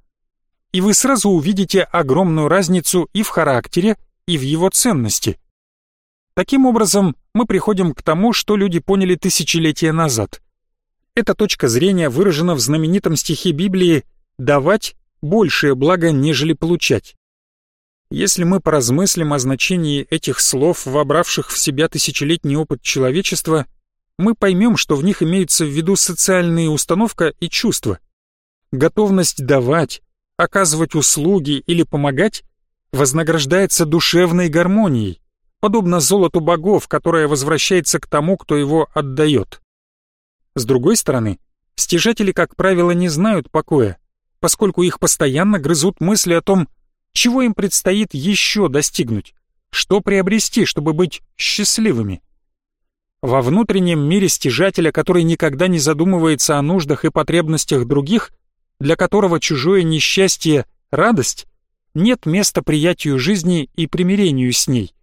и вы сразу увидите огромную разницу и в характере, и в его ценности. Таким образом, мы приходим к тому, что люди поняли тысячелетия назад. Эта точка зрения выражена в знаменитом стихе Библии «давать большее благо, нежели получать». Если мы поразмыслим о значении этих слов, вобравших в себя тысячелетний опыт человечества, мы поймем, что в них имеются в виду социальные установка и чувства. Готовность давать, оказывать услуги или помогать вознаграждается душевной гармонией, подобно золоту богов, которое возвращается к тому, кто его отдает. С другой стороны, стяжатели, как правило, не знают покоя, поскольку их постоянно грызут мысли о том, чего им предстоит еще достигнуть, что приобрести, чтобы быть счастливыми. Во внутреннем мире стяжателя, который никогда не задумывается о нуждах и потребностях других, для которого чужое несчастье — радость, нет места приятию жизни и примирению с ней.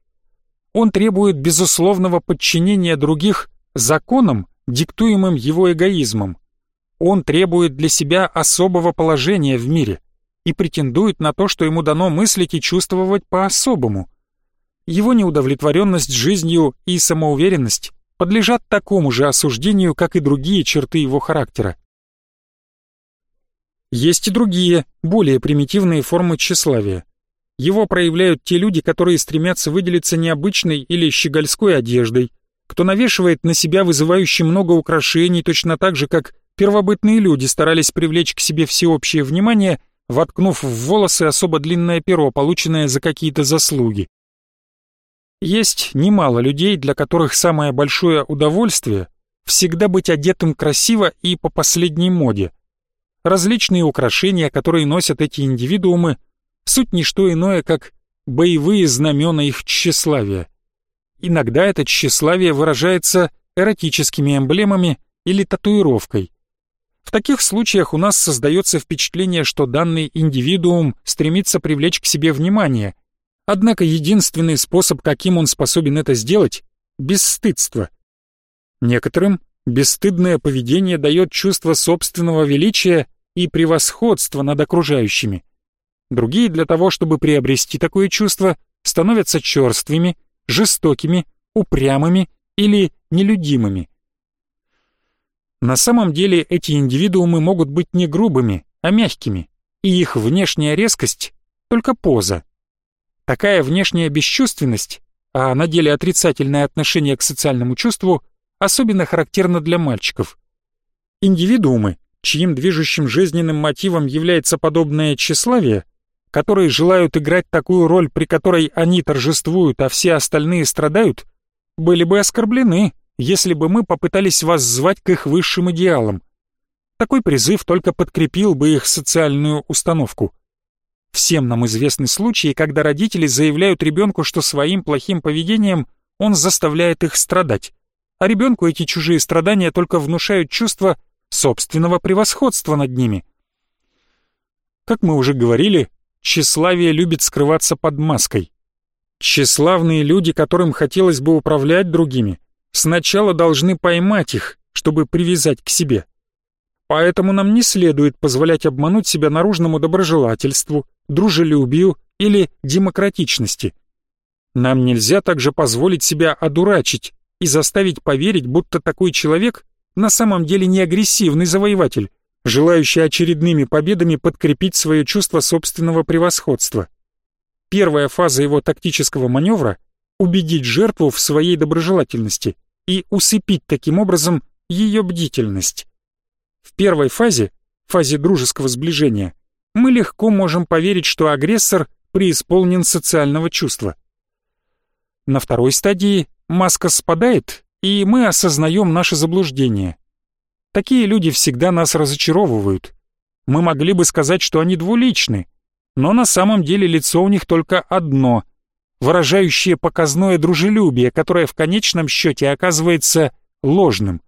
Он требует безусловного подчинения других законам, диктуемым его эгоизмом. Он требует для себя особого положения в мире и претендует на то, что ему дано мыслить и чувствовать по-особому. Его неудовлетворенность жизнью и самоуверенность подлежат такому же осуждению, как и другие черты его характера. Есть и другие, более примитивные формы тщеславия. Его проявляют те люди, которые стремятся выделиться необычной или щегольской одеждой, кто навешивает на себя вызывающе много украшений, точно так же, как первобытные люди старались привлечь к себе всеобщее внимание, воткнув в волосы особо длинное перо, полученное за какие-то заслуги. Есть немало людей, для которых самое большое удовольствие — всегда быть одетым красиво и по последней моде — Различные украшения, которые носят эти индивидуумы, суть не что иное, как боевые знамена их тщеславия. Иногда это тщеславие выражается эротическими эмблемами или татуировкой. В таких случаях у нас создается впечатление, что данный индивидуум стремится привлечь к себе внимание, однако единственный способ, каким он способен это сделать — бесстыдство. Некоторым бесстыдное поведение дает чувство собственного величия и превосходство над окружающими. Другие для того, чтобы приобрести такое чувство, становятся черствыми, жестокими, упрямыми или нелюдимыми. На самом деле эти индивидуумы могут быть не грубыми, а мягкими, и их внешняя резкость — только поза. Такая внешняя бесчувственность, а на деле отрицательное отношение к социальному чувству, особенно характерна для мальчиков. Индивидуумы, чьим движущим жизненным мотивом является подобное тщеславие, которые желают играть такую роль, при которой они торжествуют, а все остальные страдают, были бы оскорблены, если бы мы попытались вас звать к их высшим идеалам. Такой призыв только подкрепил бы их социальную установку. Всем нам известны случаи, когда родители заявляют ребенку, что своим плохим поведением он заставляет их страдать, а ребенку эти чужие страдания только внушают чувство собственного превосходства над ними. Как мы уже говорили, тщеславие любит скрываться под маской. Тщеславные люди, которым хотелось бы управлять другими, сначала должны поймать их, чтобы привязать к себе. Поэтому нам не следует позволять обмануть себя наружному доброжелательству, дружелюбию или демократичности. Нам нельзя также позволить себя одурачить и заставить поверить, будто такой человек на самом деле не агрессивный завоеватель, желающий очередными победами подкрепить свое чувство собственного превосходства. Первая фаза его тактического маневра — убедить жертву в своей доброжелательности и усыпить таким образом ее бдительность. В первой фазе, фазе дружеского сближения, мы легко можем поверить, что агрессор преисполнен социального чувства. На второй стадии маска спадает, и мы осознаем наше заблуждение. Такие люди всегда нас разочаровывают. Мы могли бы сказать, что они двуличны, но на самом деле лицо у них только одно, выражающее показное дружелюбие, которое в конечном счете оказывается ложным.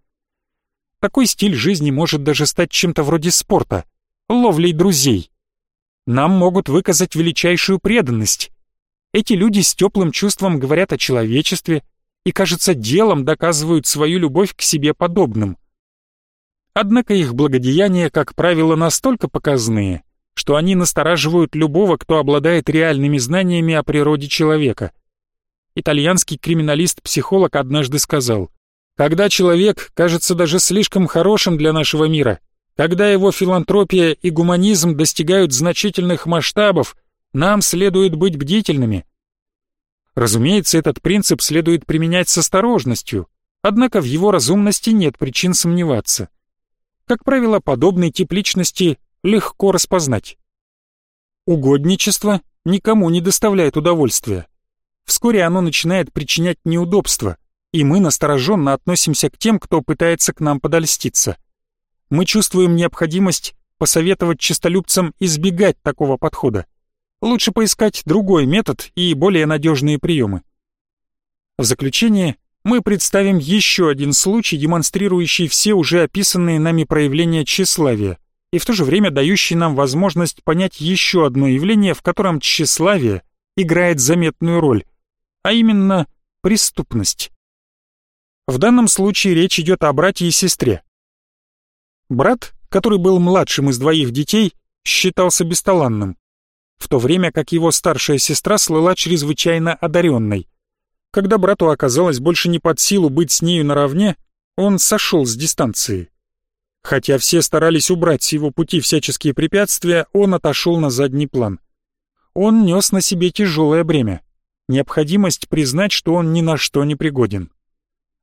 Такой стиль жизни может даже стать чем-то вроде спорта, ловлей друзей. Нам могут выказать величайшую преданность. Эти люди с теплым чувством говорят о человечестве, и, кажется, делом доказывают свою любовь к себе подобным. Однако их благодеяния, как правило, настолько показные, что они настораживают любого, кто обладает реальными знаниями о природе человека. Итальянский криминалист-психолог однажды сказал, «Когда человек кажется даже слишком хорошим для нашего мира, когда его филантропия и гуманизм достигают значительных масштабов, нам следует быть бдительными, Разумеется, этот принцип следует применять с осторожностью, однако в его разумности нет причин сомневаться. Как правило, подобный тип личности легко распознать. Угодничество никому не доставляет удовольствия. Вскоре оно начинает причинять неудобства, и мы настороженно относимся к тем, кто пытается к нам подольститься. Мы чувствуем необходимость посоветовать честолюбцам избегать такого подхода. Лучше поискать другой метод и более надежные приемы. В заключение мы представим еще один случай, демонстрирующий все уже описанные нами проявления тщеславия, и в то же время дающий нам возможность понять еще одно явление, в котором тщеславие играет заметную роль, а именно преступность. В данном случае речь идет о брате и сестре. Брат, который был младшим из двоих детей, считался бесталанным в то время как его старшая сестра слыла чрезвычайно одаренной. Когда брату оказалось больше не под силу быть с нею наравне, он сошел с дистанции. Хотя все старались убрать с его пути всяческие препятствия, он отошел на задний план. Он нес на себе тяжелое бремя, необходимость признать, что он ни на что не пригоден.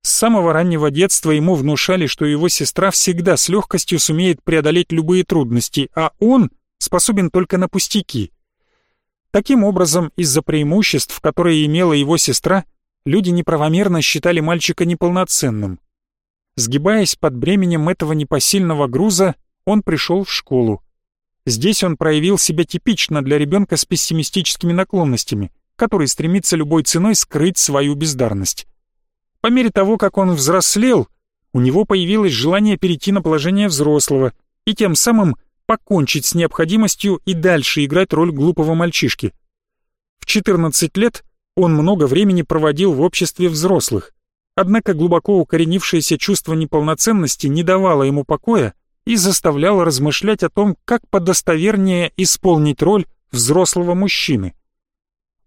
С самого раннего детства ему внушали, что его сестра всегда с легкостью сумеет преодолеть любые трудности, а он способен только на пустяки. Таким образом, из-за преимуществ, которые имела его сестра, люди неправомерно считали мальчика неполноценным. Сгибаясь под бременем этого непосильного груза, он пришел в школу. Здесь он проявил себя типично для ребенка с пессимистическими наклонностями, который стремится любой ценой скрыть свою бездарность. По мере того, как он взрослел, у него появилось желание перейти на положение взрослого и тем самым покончить с необходимостью и дальше играть роль глупого мальчишки. В 14 лет он много времени проводил в обществе взрослых, однако глубоко укоренившееся чувство неполноценности не давало ему покоя и заставляло размышлять о том, как подостовернее исполнить роль взрослого мужчины.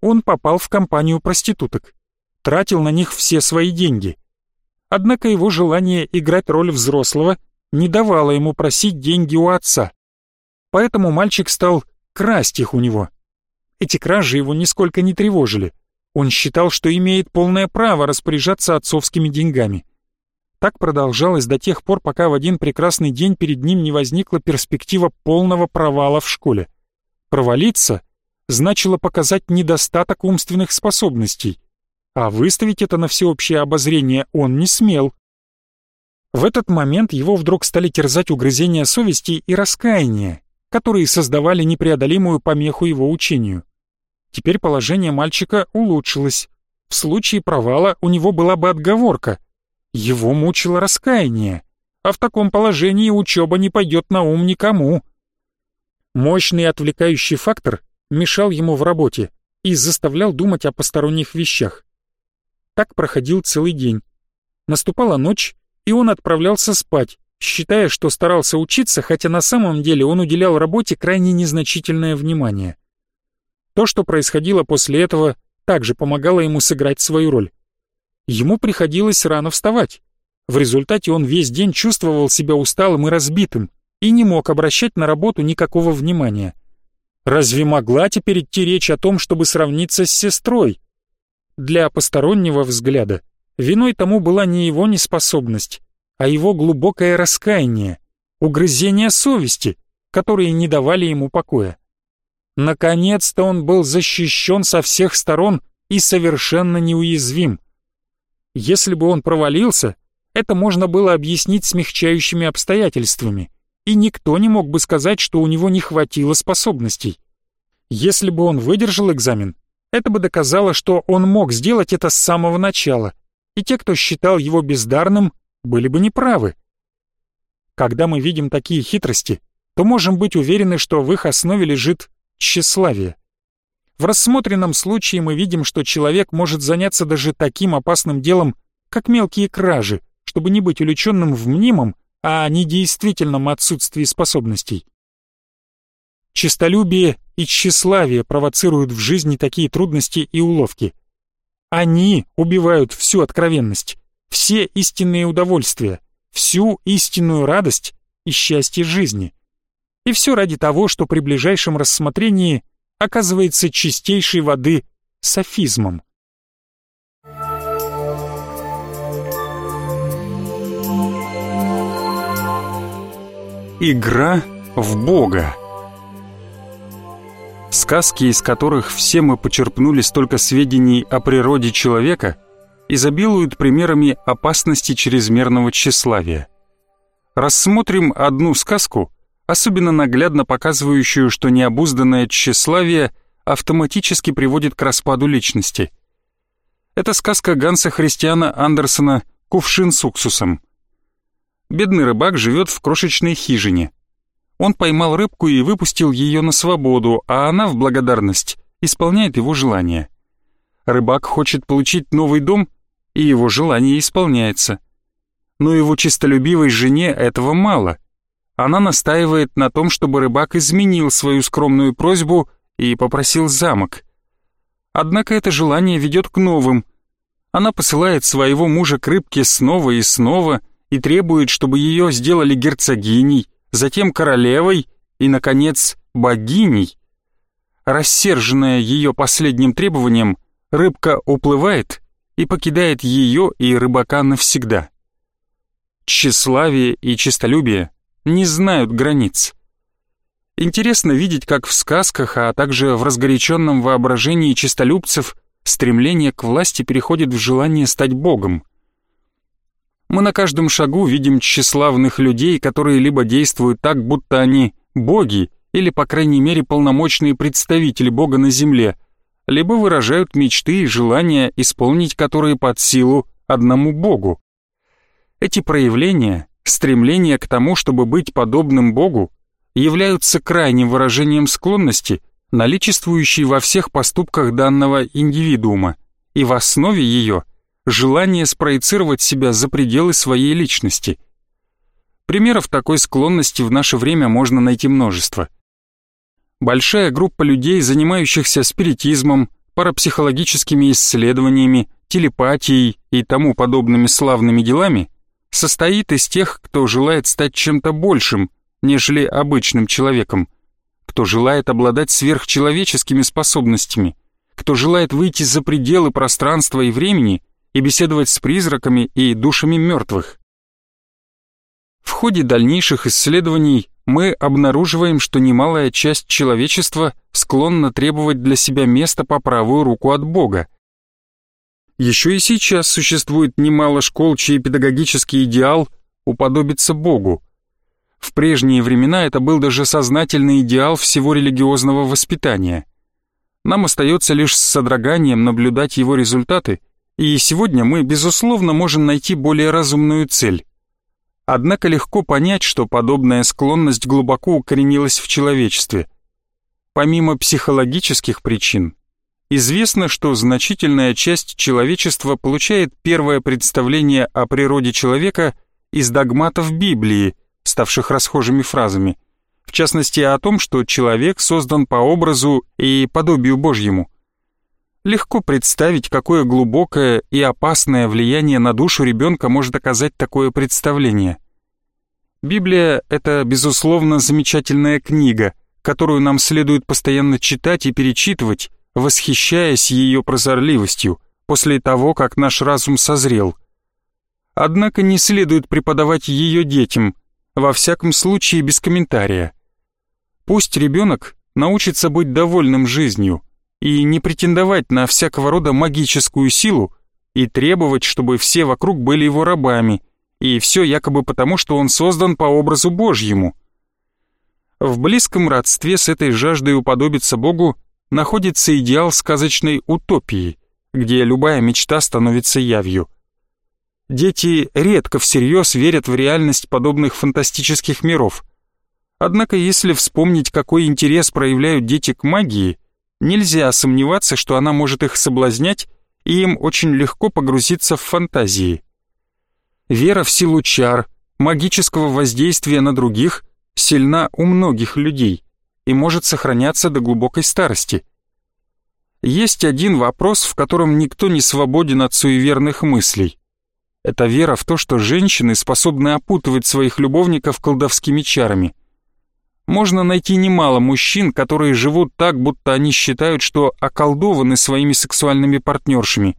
Он попал в компанию проституток, тратил на них все свои деньги. Однако его желание играть роль взрослого не давала ему просить деньги у отца. Поэтому мальчик стал красть их у него. Эти кражи его нисколько не тревожили. Он считал, что имеет полное право распоряжаться отцовскими деньгами. Так продолжалось до тех пор, пока в один прекрасный день перед ним не возникла перспектива полного провала в школе. Провалиться значило показать недостаток умственных способностей, а выставить это на всеобщее обозрение он не смел. В этот момент его вдруг стали терзать угрызения совести и раскаяния, которые создавали непреодолимую помеху его учению. Теперь положение мальчика улучшилось. В случае провала у него была бы отговорка. Его мучило раскаяние, а в таком положении учеба не пойдет на ум никому. Мощный отвлекающий фактор мешал ему в работе и заставлял думать о посторонних вещах. Так проходил целый день. Наступала ночь, и он отправлялся спать, считая, что старался учиться, хотя на самом деле он уделял работе крайне незначительное внимание. То, что происходило после этого, также помогало ему сыграть свою роль. Ему приходилось рано вставать. В результате он весь день чувствовал себя усталым и разбитым и не мог обращать на работу никакого внимания. Разве могла теперь идти речь о том, чтобы сравниться с сестрой? Для постороннего взгляда виной тому была не его неспособность, а его глубокое раскаяние, угрызение совести, которые не давали ему покоя. Наконец-то он был защищен со всех сторон и совершенно неуязвим. Если бы он провалился, это можно было объяснить смягчающими обстоятельствами, и никто не мог бы сказать, что у него не хватило способностей. Если бы он выдержал экзамен, это бы доказало, что он мог сделать это с самого начала, и те, кто считал его бездарным, были бы неправы. Когда мы видим такие хитрости, то можем быть уверены, что в их основе лежит тщеславие. В рассмотренном случае мы видим, что человек может заняться даже таким опасным делом, как мелкие кражи, чтобы не быть увлеченным в мнимом, а не действительном отсутствии способностей. Чистолюбие и тщеславие провоцируют в жизни такие трудности и уловки. Они убивают всю откровенность, все истинные удовольствия, всю истинную радость и счастье жизни. И все ради того, что при ближайшем рассмотрении оказывается чистейшей воды софизмом. Игра в Бога Сказки, из которых все мы почерпнули столько сведений о природе человека, изобилуют примерами опасности чрезмерного тщеславия. Рассмотрим одну сказку, особенно наглядно показывающую, что необузданное тщеславие автоматически приводит к распаду личности. Это сказка Ганса Христиана Андерсона «Кувшин с уксусом». Бедный рыбак живет в крошечной хижине. Он поймал рыбку и выпустил ее на свободу, а она в благодарность исполняет его желание. Рыбак хочет получить новый дом, и его желание исполняется. Но его чистолюбивой жене этого мало — она настаивает на том, чтобы рыбак изменил свою скромную просьбу и попросил замок. Однако это желание ведет к новым. Она посылает своего мужа к рыбке снова и снова и требует, чтобы ее сделали герцогиней, затем королевой и, наконец, богиней. Рассерженная ее последним требованием, рыбка уплывает и покидает ее и рыбака навсегда. Тщеславие и честолюбие не знают границ. Интересно видеть, как в сказках, а также в разгоряченном воображении чистолюбцев стремление к власти переходит в желание стать богом. Мы на каждом шагу видим тщеславных людей, которые либо действуют так, будто они боги, или, по крайней мере, полномочные представители бога на земле, либо выражают мечты и желания, исполнить которые под силу одному богу. Эти проявления стремление к тому, чтобы быть подобным Богу, являются крайним выражением склонности, наличествующей во всех поступках данного индивидуума, и в основе ее желание спроецировать себя за пределы своей личности. Примеров такой склонности в наше время можно найти множество. Большая группа людей, занимающихся спиритизмом, парапсихологическими исследованиями, телепатией и тому подобными славными делами – состоит из тех, кто желает стать чем-то большим, нежели обычным человеком, кто желает обладать сверхчеловеческими способностями, кто желает выйти за пределы пространства и времени и беседовать с призраками и душами мертвых. В ходе дальнейших исследований мы обнаруживаем, что немалая часть человечества склонна требовать для себя места по правую руку от Бога. Еще и сейчас существует немало школ, чей педагогический идеал уподобится Богу. В прежние времена это был даже сознательный идеал всего религиозного воспитания. Нам остается лишь с содроганием наблюдать его результаты, и сегодня мы, безусловно, можем найти более разумную цель Однако легко понять, что подобная склонность глубоко укоренилась в человечестве. Помимо психологических причин, известно, что значительная часть человечества получает первое представление о природе человека из догматов Библии, ставших расхожими фразами, в частности о том, что человек создан по образу и подобию Божьему. Легко представить, какое глубокое и опасное влияние на душу ребенка может оказать такое представление. Библия — это, безусловно, замечательная книга, которую нам следует постоянно читать и перечитывать, восхищаясь ее прозорливостью, после того, как наш разум созрел. Однако не следует преподавать ее детям, во всяком случае без комментария. Пусть ребенок научится быть довольным жизнью — и не претендовать на всякого рода магическую силу и требовать, чтобы все вокруг были его рабами, и все якобы потому, что он создан по образу Божьему. В близком родстве с этой жаждой уподобиться Богу находится идеал сказочной утопии, где любая мечта становится явью. Дети редко всерьез верят в реальность подобных фантастических миров. Однако если вспомнить, какой интерес проявляют дети к магии – Нельзя сомневаться, что она может их соблазнять, и им очень легко погрузиться в фантазии. Вера в силу чар, магического воздействия на других сильна у многих людей и может сохраняться до глубокой старости. Есть один вопрос, в котором никто не свободен от суеверных мыслей. Это вера в то, что женщины способны опутывать своих любовников колдовскими чарами можно найти немало мужчин, которые живут так, будто они считают, что околдованы своими сексуальными партнершами.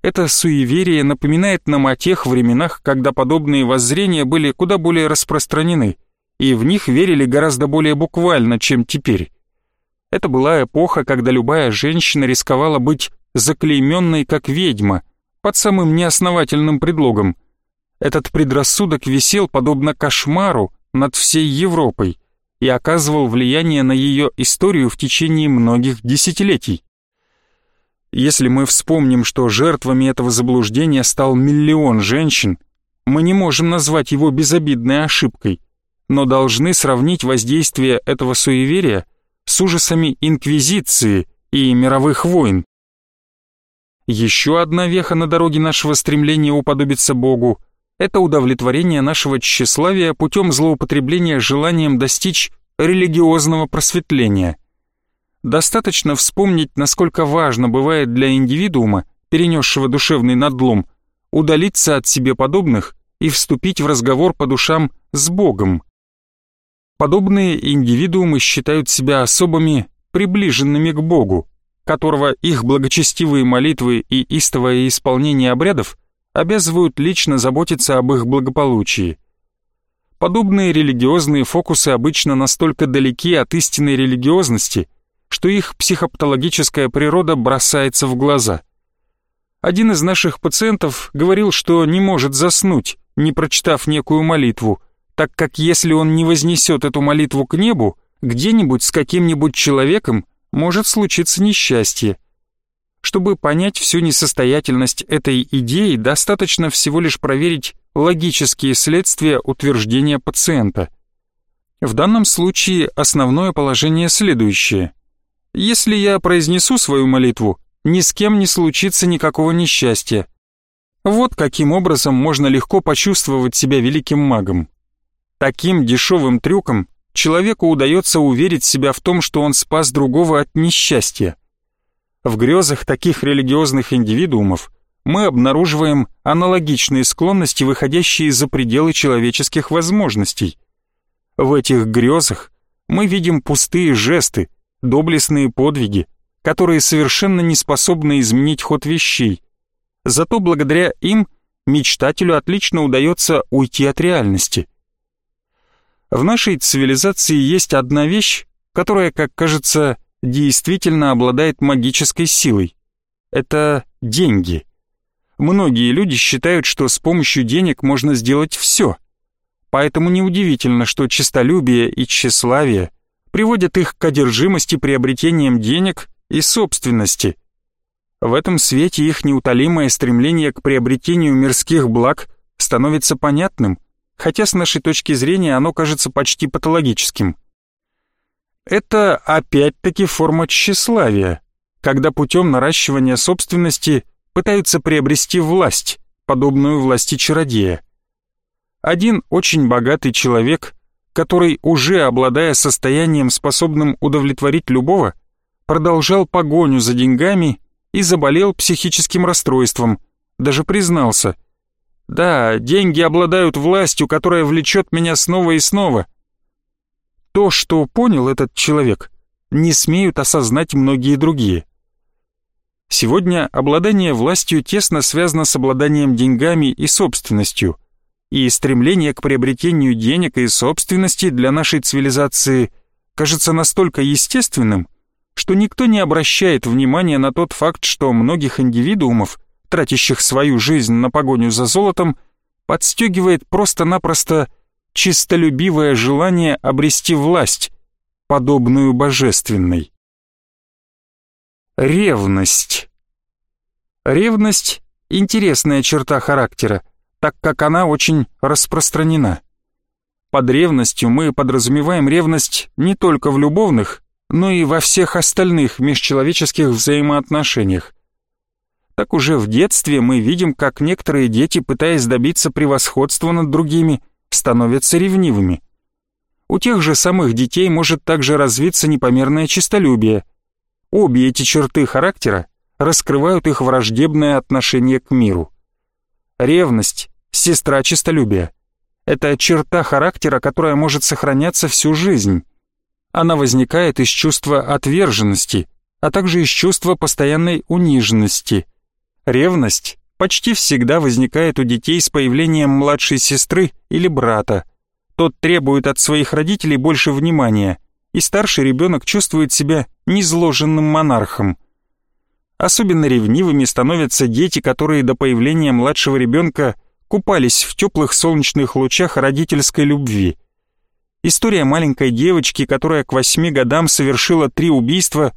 Это суеверие напоминает нам о тех временах, когда подобные воззрения были куда более распространены, и в них верили гораздо более буквально, чем теперь. Это была эпоха, когда любая женщина рисковала быть заклейменной как ведьма, под самым неосновательным предлогом. Этот предрассудок висел подобно кошмару, над всей Европой и оказывал влияние на ее историю в течение многих десятилетий. Если мы вспомним, что жертвами этого заблуждения стал миллион женщин, мы не можем назвать его безобидной ошибкой, но должны сравнить воздействие этого суеверия с ужасами инквизиции и мировых войн. Еще одна веха на дороге нашего стремления уподобиться Богу это удовлетворение нашего тщеславия путем злоупотребления желанием достичь религиозного просветления. Достаточно вспомнить, насколько важно бывает для индивидуума, перенесшего душевный надлом, удалиться от себе подобных и вступить в разговор по душам с Богом. Подобные индивидуумы считают себя особыми, приближенными к Богу, которого их благочестивые молитвы и истовое исполнение обрядов обязывают лично заботиться об их благополучии. Подобные религиозные фокусы обычно настолько далеки от истинной религиозности, что их психопатологическая природа бросается в глаза. Один из наших пациентов говорил, что не может заснуть, не прочитав некую молитву, так как если он не вознесет эту молитву к небу, где-нибудь с каким-нибудь человеком может случиться несчастье, чтобы понять всю несостоятельность этой идеи, достаточно всего лишь проверить логические следствия утверждения пациента. В данном случае основное положение следующее. Если я произнесу свою молитву, ни с кем не случится никакого несчастья. Вот каким образом можно легко почувствовать себя великим магом. Таким дешевым трюком человеку удается уверить себя в том, что он спас другого от несчастья. В грезах таких религиозных индивидуумов мы обнаруживаем аналогичные склонности, выходящие за пределы человеческих возможностей. В этих грезах мы видим пустые жесты, доблестные подвиги, которые совершенно не способны изменить ход вещей. Зато благодаря им мечтателю отлично удается уйти от реальности. В нашей цивилизации есть одна вещь, которая, как кажется, действительно обладает магической силой. Это деньги. Многие люди считают, что с помощью денег можно сделать все. Поэтому неудивительно, что честолюбие и тщеславие приводят их к одержимости приобретением денег и собственности. В этом свете их неутолимое стремление к приобретению мирских благ становится понятным, хотя с нашей точки зрения оно кажется почти патологическим. Это опять-таки форма тщеславия, когда путем наращивания собственности пытаются приобрести власть, подобную власти чародея. Один очень богатый человек, который, уже обладая состоянием, способным удовлетворить любого, продолжал погоню за деньгами и заболел психическим расстройством, даже признался. «Да, деньги обладают властью, которая влечет меня снова и снова, то, что понял этот человек, не смеют осознать многие другие. Сегодня обладание властью тесно связано с обладанием деньгами и собственностью, и стремление к приобретению денег и собственности для нашей цивилизации кажется настолько естественным, что никто не обращает внимания на тот факт, что многих индивидуумов, тратящих свою жизнь на погоню за золотом, подстегивает просто-напросто чистолюбивое желание обрести власть, подобную божественной. Ревность. Ревность – интересная черта характера, так как она очень распространена. Под ревностью мы подразумеваем ревность не только в любовных, но и во всех остальных межчеловеческих взаимоотношениях. Так уже в детстве мы видим, как некоторые дети, пытаясь добиться превосходства над другими – становятся ревнивыми. У тех же самых детей может также развиться непомерное честолюбие. Обе эти черты характера раскрывают их враждебное отношение к миру. Ревность – сестра честолюбия. Это черта характера, которая может сохраняться всю жизнь. Она возникает из чувства отверженности, а также из чувства постоянной униженности. Ревность почти всегда возникает у детей с появлением младшей сестры или брата. Тот требует от своих родителей больше внимания, и старший ребенок чувствует себя незложенным монархом. Особенно ревнивыми становятся дети, которые до появления младшего ребенка купались в теплых солнечных лучах родительской любви. История маленькой девочки, которая к восьми годам совершила три убийства,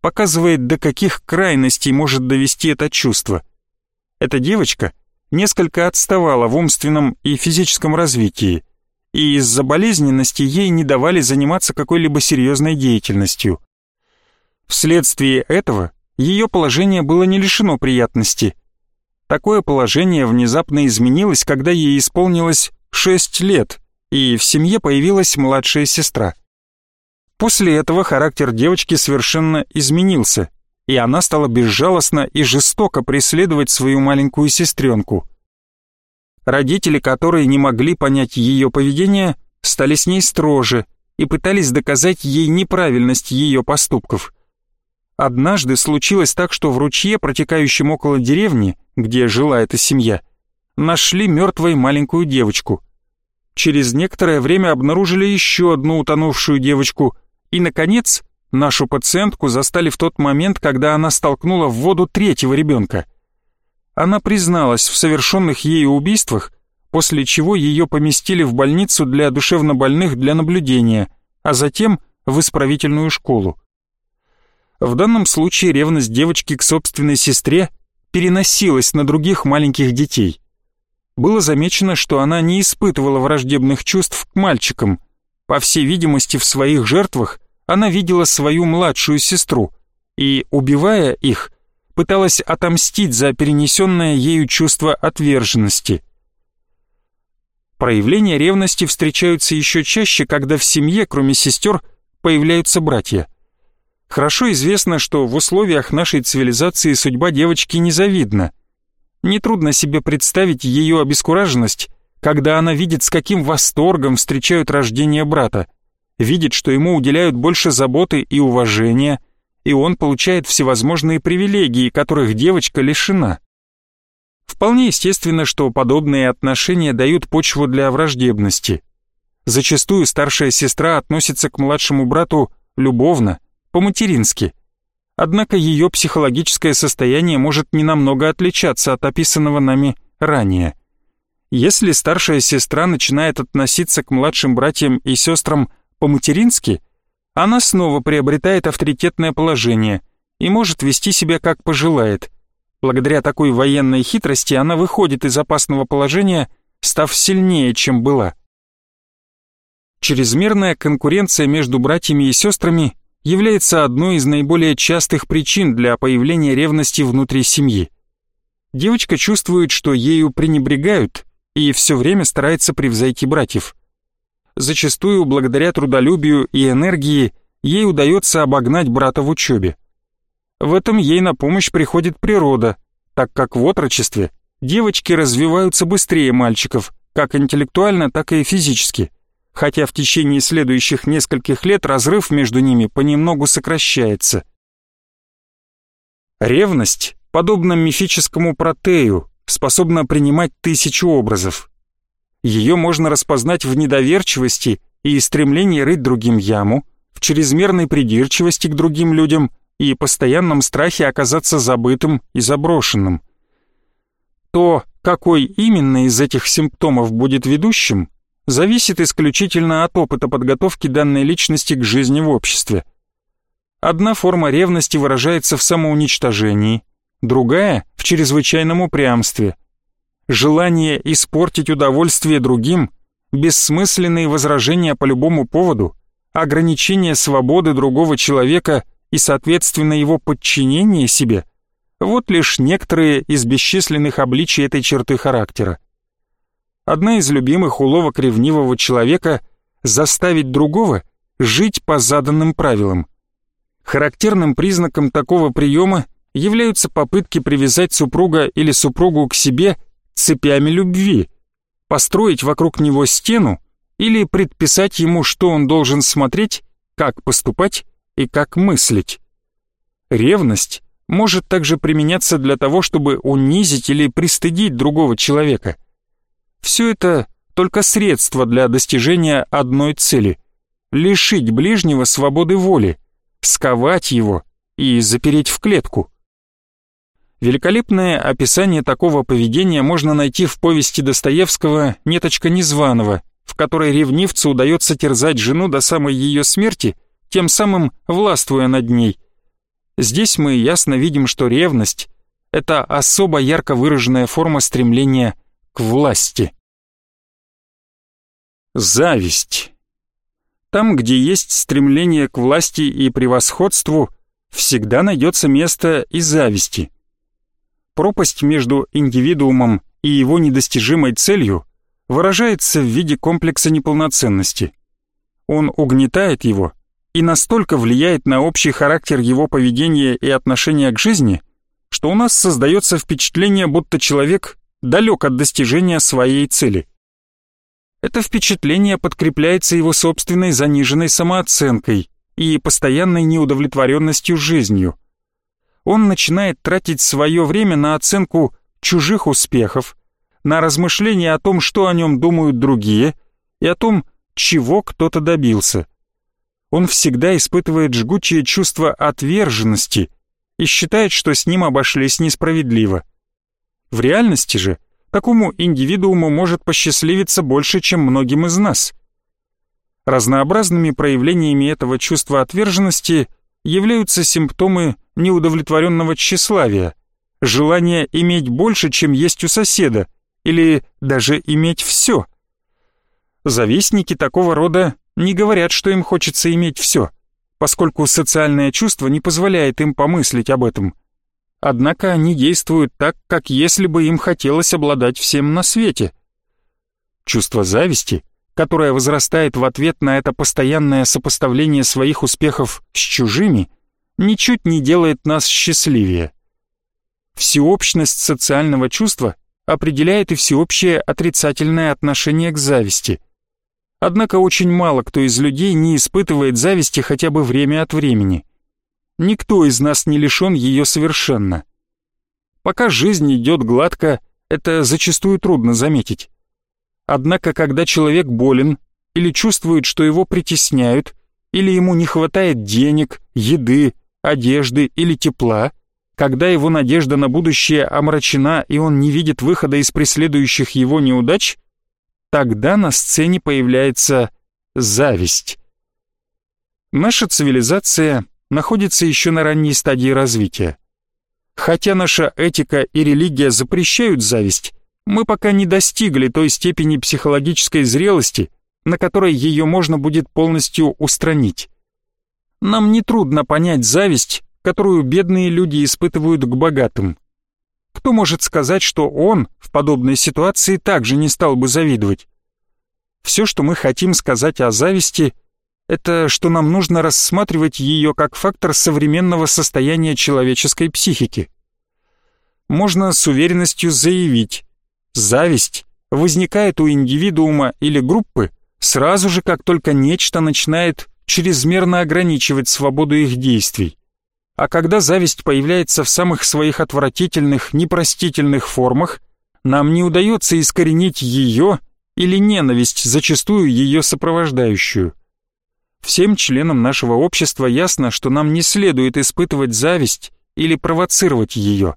показывает, до каких крайностей может довести это чувство – эта девочка несколько отставала в умственном и физическом развитии, и из-за болезненности ей не давали заниматься какой-либо серьезной деятельностью. Вследствие этого ее положение было не лишено приятности. Такое положение внезапно изменилось, когда ей исполнилось 6 лет, и в семье появилась младшая сестра. После этого характер девочки совершенно изменился, и она стала безжалостно и жестоко преследовать свою маленькую сестренку. Родители, которые не могли понять ее поведение, стали с ней строже и пытались доказать ей неправильность ее поступков. Однажды случилось так, что в ручье, протекающем около деревни, где жила эта семья, нашли мертвой маленькую девочку. Через некоторое время обнаружили еще одну утонувшую девочку, и, наконец, Нашу пациентку застали в тот момент, когда она столкнула в воду третьего ребенка. Она призналась в совершенных ею убийствах, после чего ее поместили в больницу для душевнобольных для наблюдения, а затем в исправительную школу. В данном случае ревность девочки к собственной сестре переносилась на других маленьких детей. Было замечено, что она не испытывала враждебных чувств к мальчикам. По всей видимости, в своих жертвах она видела свою младшую сестру и, убивая их, пыталась отомстить за перенесенное ею чувство отверженности. Проявления ревности встречаются еще чаще, когда в семье, кроме сестер, появляются братья. Хорошо известно, что в условиях нашей цивилизации судьба девочки незавидна. Нетрудно себе представить ее обескураженность, когда она видит, с каким восторгом встречают рождение брата, видит, что ему уделяют больше заботы и уважения, и он получает всевозможные привилегии, которых девочка лишена. Вполне естественно, что подобные отношения дают почву для враждебности. Зачастую старшая сестра относится к младшему брату любовно, по-матерински. Однако ее психологическое состояние может ненамного отличаться от описанного нами ранее. Если старшая сестра начинает относиться к младшим братьям и сестрам по-матерински, она снова приобретает авторитетное положение и может вести себя как пожелает – Благодаря такой военной хитрости она выходит из опасного положения, став сильнее, чем была. Чрезмерная конкуренция между братьями и сестрами является одной из наиболее частых причин для появления ревности внутри семьи. Девочка чувствует, что ею пренебрегают и все время старается превзойти братьев. Зачастую, благодаря трудолюбию и энергии, ей удается обогнать брата в учебе. В этом ей на помощь приходит природа, так как в отрочестве девочки развиваются быстрее мальчиков, как интеллектуально, так и физически, хотя в течение следующих нескольких лет разрыв между ними понемногу сокращается. Ревность, подобно мифическому протею, способна принимать тысячу образов. Ее можно распознать в недоверчивости и стремлении рыть другим яму, в чрезмерной придирчивости к другим людям – и постоянном страхе оказаться забытым и заброшенным. То, какой именно из этих симптомов будет ведущим, зависит исключительно от опыта подготовки данной личности к жизни в обществе. Одна форма ревности выражается в самоуничтожении, другая — в чрезвычайном упрямстве. Желание испортить удовольствие другим, бессмысленные возражения по любому поводу, ограничение свободы другого человека и, соответственно, его подчинение себе – вот лишь некоторые из бесчисленных обличий этой черты характера. Одна из любимых уловок ревнивого человека – заставить другого жить по заданным правилам. Характерным признаком такого приема являются попытки привязать супруга или супругу к себе цепями любви, построить вокруг него стену или предписать ему, что он должен смотреть, как поступать и как мыслить. Ревность может также применяться для того, чтобы унизить или пристыдить другого человека. Все это только средство для достижения одной цели – лишить ближнего свободы воли, сковать его и запереть в клетку. Великолепное описание такого поведения можно найти в повести Достоевского «Неточка незваного», в которой ревнивцу удается терзать жену до самой ее смерти – тем самым властвуя над ней. Здесь мы ясно видим, что ревность — это особо ярко выраженная форма стремления к власти. Зависть. Там, где есть стремление к власти и превосходству, всегда найдется место и зависти. Пропасть между индивидуумом и его недостижимой целью выражается в виде комплекса неполноценности. Он угнетает его и настолько влияет на общий характер его поведения и отношения к жизни, что у нас создается впечатление, будто человек далек от достижения своей цели. Это впечатление подкрепляется его собственной заниженной самооценкой и постоянной неудовлетворенностью жизнью. Он начинает тратить свое время на оценку чужих успехов, на размышления о том, что о нем думают другие, и о том, чего кто-то добился он всегда испытывает жгучее чувство отверженности и считает, что с ним обошлись несправедливо. В реальности же такому индивидууму может посчастливиться больше, чем многим из нас. Разнообразными проявлениями этого чувства отверженности являются симптомы неудовлетворенного тщеславия, желание иметь больше, чем есть у соседа, или даже иметь все. Завистники такого рода не говорят, что им хочется иметь все, поскольку социальное чувство не позволяет им помыслить об этом. Однако они действуют так, как если бы им хотелось обладать всем на свете. Чувство зависти, которое возрастает в ответ на это постоянное сопоставление своих успехов с чужими, ничуть не делает нас счастливее. Всеобщность социального чувства определяет и всеобщее отрицательное отношение к зависти. Однако очень мало кто из людей не испытывает зависти хотя бы время от времени. Никто из нас не лишен ее совершенно. Пока жизнь идет гладко, это зачастую трудно заметить. Однако, когда человек болен или чувствует, что его притесняют, или ему не хватает денег, еды, одежды или тепла, когда его надежда на будущее омрачена и он не видит выхода из преследующих его неудач, тогда на сцене появляется зависть. Наша цивилизация находится еще на ранней стадии развития. Хотя наша этика и религия запрещают зависть, мы пока не достигли той степени психологической зрелости, на которой ее можно будет полностью устранить. Нам нетрудно понять зависть, которую бедные люди испытывают к богатым. Кто может сказать, что он в подобной ситуации также не стал бы завидовать? Все, что мы хотим сказать о зависти, это что нам нужно рассматривать ее как фактор современного состояния человеческой психики. Можно с уверенностью заявить, зависть возникает у индивидуума или группы сразу же, как только нечто начинает чрезмерно ограничивать свободу их действий. А когда зависть появляется в самых своих отвратительных, непростительных формах, нам не удается искоренить ее или ненависть, зачастую ее сопровождающую. Всем членам нашего общества ясно, что нам не следует испытывать зависть или провоцировать ее,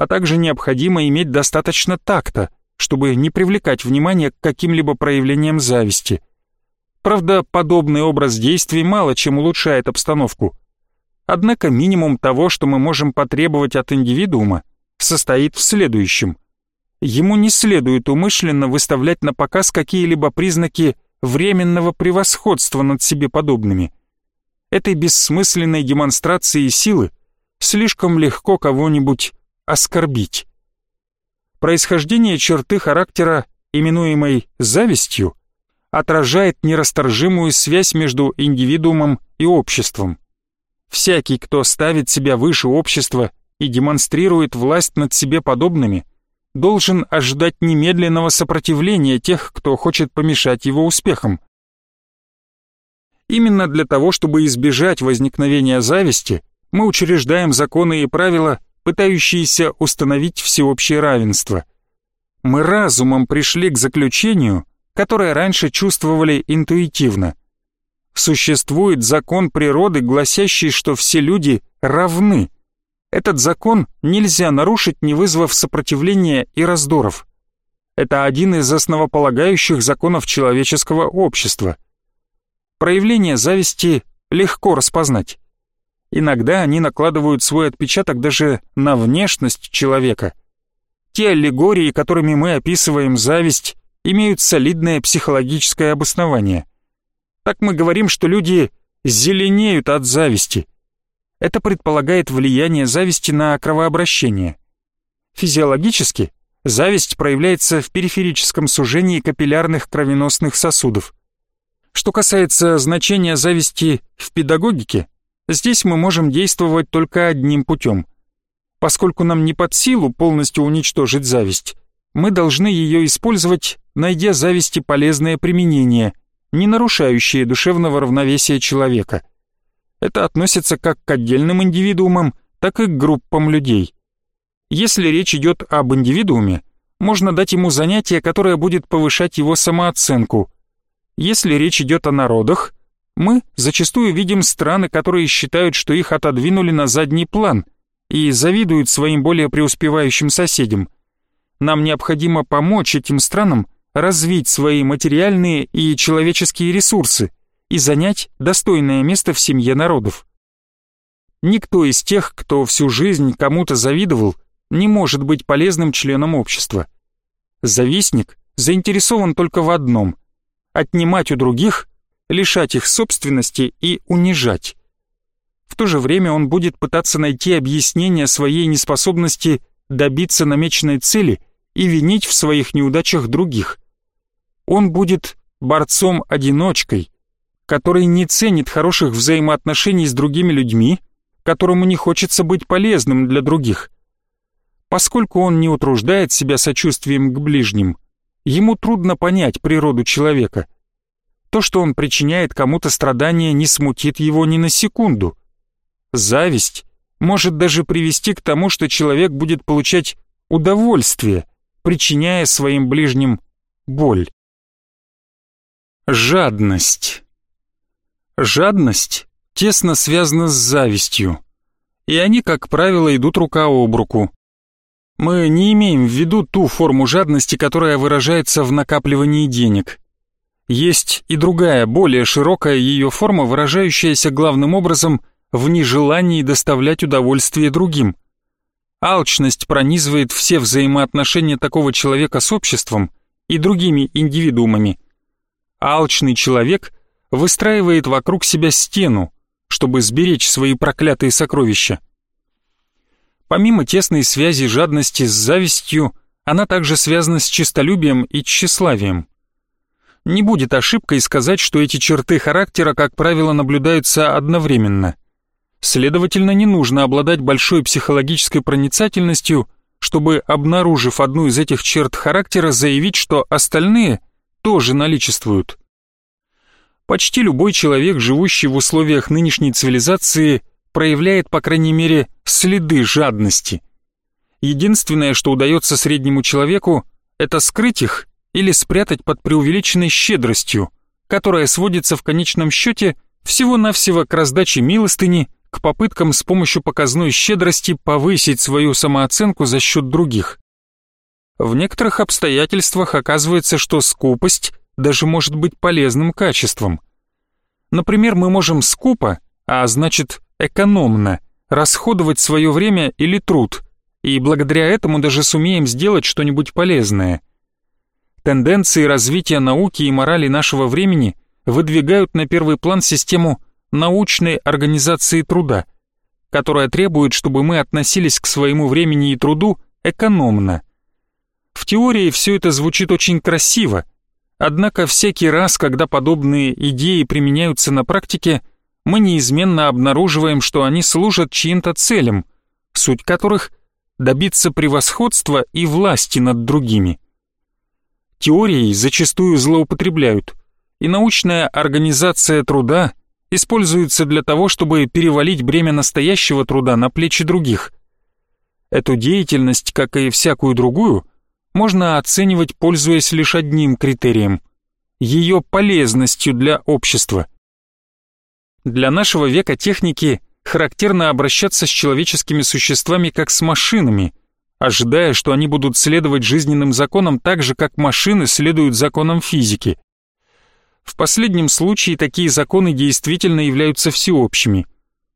а также необходимо иметь достаточно такта, чтобы не привлекать внимание к каким-либо проявлениям зависти. Правда, подобный образ действий мало чем улучшает обстановку. Однако минимум того, что мы можем потребовать от индивидуума, состоит в следующем. Ему не следует умышленно выставлять на показ какие-либо признаки временного превосходства над себе подобными. Этой бессмысленной демонстрации силы слишком легко кого-нибудь оскорбить. Происхождение черты характера, именуемой завистью, отражает нерасторжимую связь между индивидуумом и обществом. Всякий, кто ставит себя выше общества и демонстрирует власть над себе подобными, должен ожидать немедленного сопротивления тех, кто хочет помешать его успехам. Именно для того, чтобы избежать возникновения зависти, мы учреждаем законы и правила, пытающиеся установить всеобщее равенство. Мы разумом пришли к заключению, которое раньше чувствовали интуитивно. Существует закон природы, гласящий, что все люди равны – этот закон нельзя нарушить, не вызвав сопротивления и раздоров. Это один из основополагающих законов человеческого общества. Проявление зависти легко распознать. Иногда они накладывают свой отпечаток даже на внешность человека. Те аллегории, которыми мы описываем зависть, имеют солидное психологическое обоснование. Так мы говорим, что люди зеленеют от зависти – это предполагает влияние зависти на кровообращение. Физиологически зависть проявляется в периферическом сужении капиллярных кровеносных сосудов. Что касается значения зависти в педагогике, здесь мы можем действовать только одним путем. Поскольку нам не под силу полностью уничтожить зависть, мы должны ее использовать, найдя зависти полезное применение, не нарушающее душевного равновесия человека. Это относится как к отдельным индивидуумам, так и к группам людей. Если речь идет об индивидууме, можно дать ему занятие, которое будет повышать его самооценку. Если речь идет о народах, мы зачастую видим страны, которые считают, что их отодвинули на задний план и завидуют своим более преуспевающим соседям. Нам необходимо помочь этим странам развить свои материальные и человеческие ресурсы, и занять достойное место в семье народов. Никто из тех, кто всю жизнь кому-то завидовал, не может быть полезным членом общества. Завистник заинтересован только в одном – отнимать у других, лишать их собственности и унижать. В то же время он будет пытаться найти объяснение своей неспособности добиться намеченной цели и винить в своих неудачах других. Он будет борцом-одиночкой, который не ценит хороших взаимоотношений с другими людьми, которому не хочется быть полезным для других. Поскольку он не утруждает себя сочувствием к ближним, ему трудно понять природу человека. То, что он причиняет кому-то страдания, не смутит его ни на секунду. Зависть может даже привести к тому, что человек будет получать удовольствие, причиняя своим ближним боль. Жадность. Жадность тесно связана с завистью, и они, как правило, идут рука об руку. Мы не имеем в виду ту форму жадности, которая выражается в накапливании денег. Есть и другая, более широкая ее форма, выражающаяся главным образом в нежелании доставлять удовольствие другим. Алчность пронизывает все взаимоотношения такого человека с обществом и другими индивидуумами. Алчный человек выстраивает вокруг себя стену, чтобы сберечь свои проклятые сокровища. Помимо тесной связи жадности с завистью, она также связана с честолюбием и тщеславием. Не будет ошибкой сказать, что эти черты характера, как правило, наблюдаются одновременно. Следовательно, не нужно обладать большой психологической проницательностью, чтобы, обнаружив одну из этих черт характера, заявить, что остальные тоже наличествуют. Почти любой человек, живущий в условиях нынешней цивилизации, проявляет, по крайней мере, следы жадности. Единственное, что удается среднему человеку, это скрыть их или спрятать под преувеличенной щедростью, которая сводится в конечном счете всего-навсего к раздаче милостыни, к попыткам с помощью показной щедрости повысить свою самооценку за счет других. В некоторых обстоятельствах оказывается, что скупость даже может быть полезным качеством. Например, мы можем скупо, а значит экономно расходовать свое время или труд, и благодаря этому даже сумеем сделать что-нибудь полезное. Тенденции развития науки и морали нашего времени выдвигают на первый план систему научной организации труда, которая требует, чтобы мы относились к своему времени и труду экономно. В теории все это звучит очень красиво, однако всякий раз, когда подобные идеи применяются на практике, мы неизменно обнаруживаем, что они служат чьим-то целям, суть которых – добиться превосходства и власти над другими. Теорией зачастую злоупотребляют, и научная организация труда используется для того, чтобы перевалить бремя настоящего труда на плечи других. Эту деятельность, как и всякую другую, можно оценивать, пользуясь лишь одним критерием – ее полезностью для общества – для нашего века техники характерно обращаться с человеческими существами как с машинами, ожидая, что они будут следовать жизненным законам так же, как машины следуют законам физики. В последнем случае такие законы действительно являются всеобщими.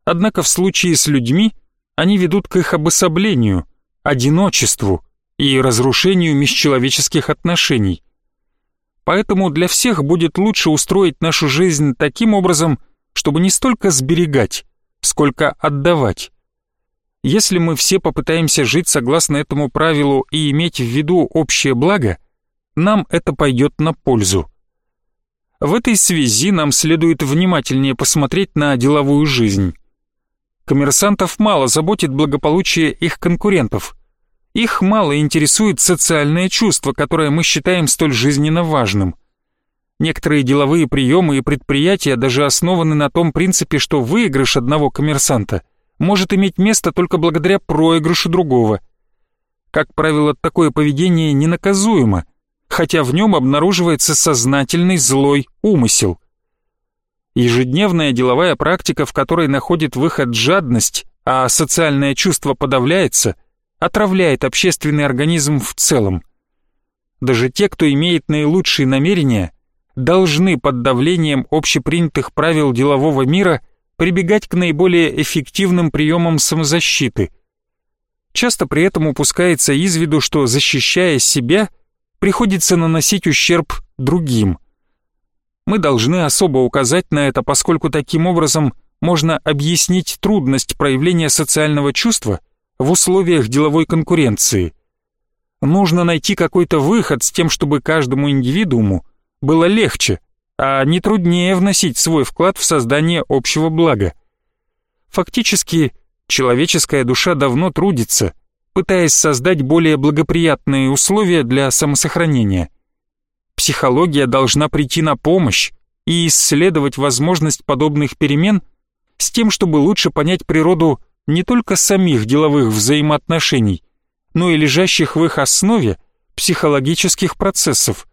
Однако в случае с людьми они ведут к их обособлению, одиночеству и разрушению межчеловеческих отношений. Поэтому для всех будет лучше устроить нашу жизнь таким образом, чтобы не столько сберегать, сколько отдавать. Если мы все попытаемся жить согласно этому правилу и иметь в виду общее благо, нам это пойдет на пользу. В этой связи нам следует внимательнее посмотреть на деловую жизнь. Коммерсантов мало заботит благополучие их конкурентов. Их мало интересует социальное чувство, которое мы считаем столь жизненно важным – Некоторые деловые приемы и предприятия даже основаны на том принципе, что выигрыш одного коммерсанта может иметь место только благодаря проигрышу другого. Как правило, такое поведение ненаказуемо, хотя в нем обнаруживается сознательный злой умысел. Ежедневная деловая практика, в которой находит выход жадность, а социальное чувство подавляется, отравляет общественный организм в целом. Даже те, кто имеет наилучшие намерения, должны под давлением общепринятых правил делового мира прибегать к наиболее эффективным приемам самозащиты. Часто при этом упускается из виду, что защищая себя, приходится наносить ущерб другим. Мы должны особо указать на это, поскольку таким образом можно объяснить трудность проявления социального чувства в условиях деловой конкуренции. Нужно найти какой-то выход с тем, чтобы каждому индивидууму было легче, а не труднее вносить свой вклад в создание общего блага. Фактически, человеческая душа давно трудится, пытаясь создать более благоприятные условия для самосохранения. Психология должна прийти на помощь и исследовать возможность подобных перемен с тем, чтобы лучше понять природу не только самих деловых взаимоотношений, но и лежащих в их основе психологических процессов.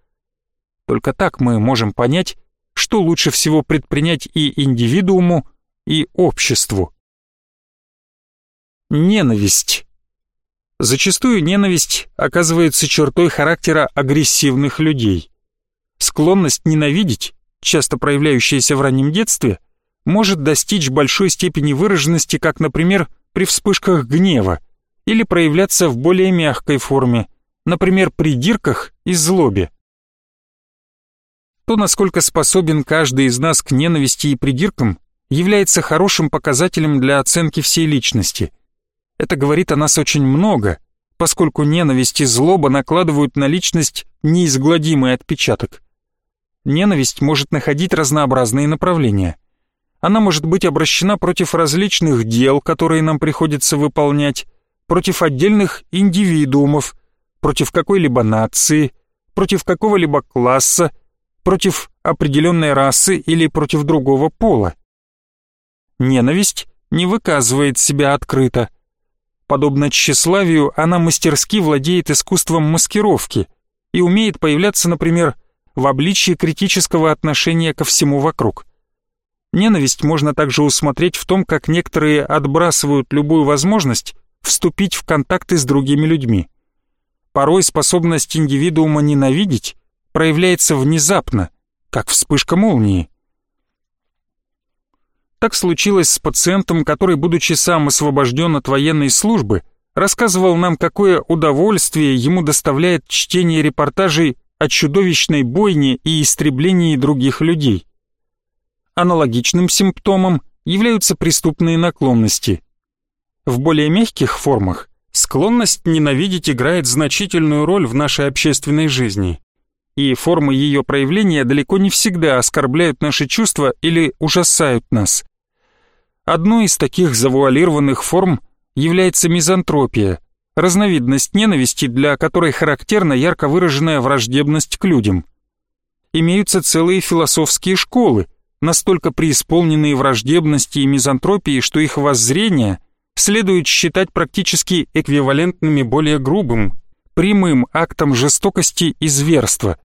Только так мы можем понять, что лучше всего предпринять и индивидууму, и обществу. Ненависть. Зачастую ненависть оказывается чертой характера агрессивных людей. Склонность ненавидеть, часто проявляющаяся в раннем детстве, может достичь большой степени выраженности, как, например, при вспышках гнева, или проявляться в более мягкой форме, например, при дирках и злобе. То, насколько способен каждый из нас к ненависти и придиркам, является хорошим показателем для оценки всей личности. Это говорит о нас очень много, поскольку ненависть и злоба накладывают на личность неизгладимый отпечаток. Ненависть может находить разнообразные направления. Она может быть обращена против различных дел, которые нам приходится выполнять, против отдельных индивидуумов, против какой-либо нации, против какого-либо класса, против определенной расы или против другого пола. Ненависть не выказывает себя открыто. Подобно тщеславию, она мастерски владеет искусством маскировки и умеет появляться, например, в обличье критического отношения ко всему вокруг. Ненависть можно также усмотреть в том, как некоторые отбрасывают любую возможность вступить в контакты с другими людьми. Порой способность индивидуума ненавидеть проявляется внезапно, как вспышка молнии. Так случилось с пациентом, который, будучи сам освобожден от военной службы, рассказывал нам, какое удовольствие ему доставляет чтение репортажей о чудовищной бойне и истреблении других людей. Аналогичным симптомом являются преступные наклонности. В более мягких формах склонность ненавидеть играет значительную роль в нашей общественной жизни и формы ее проявления далеко не всегда оскорбляют наши чувства или ужасают нас. Одной из таких завуалированных форм является мизантропия, разновидность ненависти, для которой характерна ярко выраженная враждебность к людям. Имеются целые философские школы, настолько преисполненные враждебности и мизантропии, что их воззрения следует считать практически эквивалентными более грубым, прямым актом жестокости и зверства.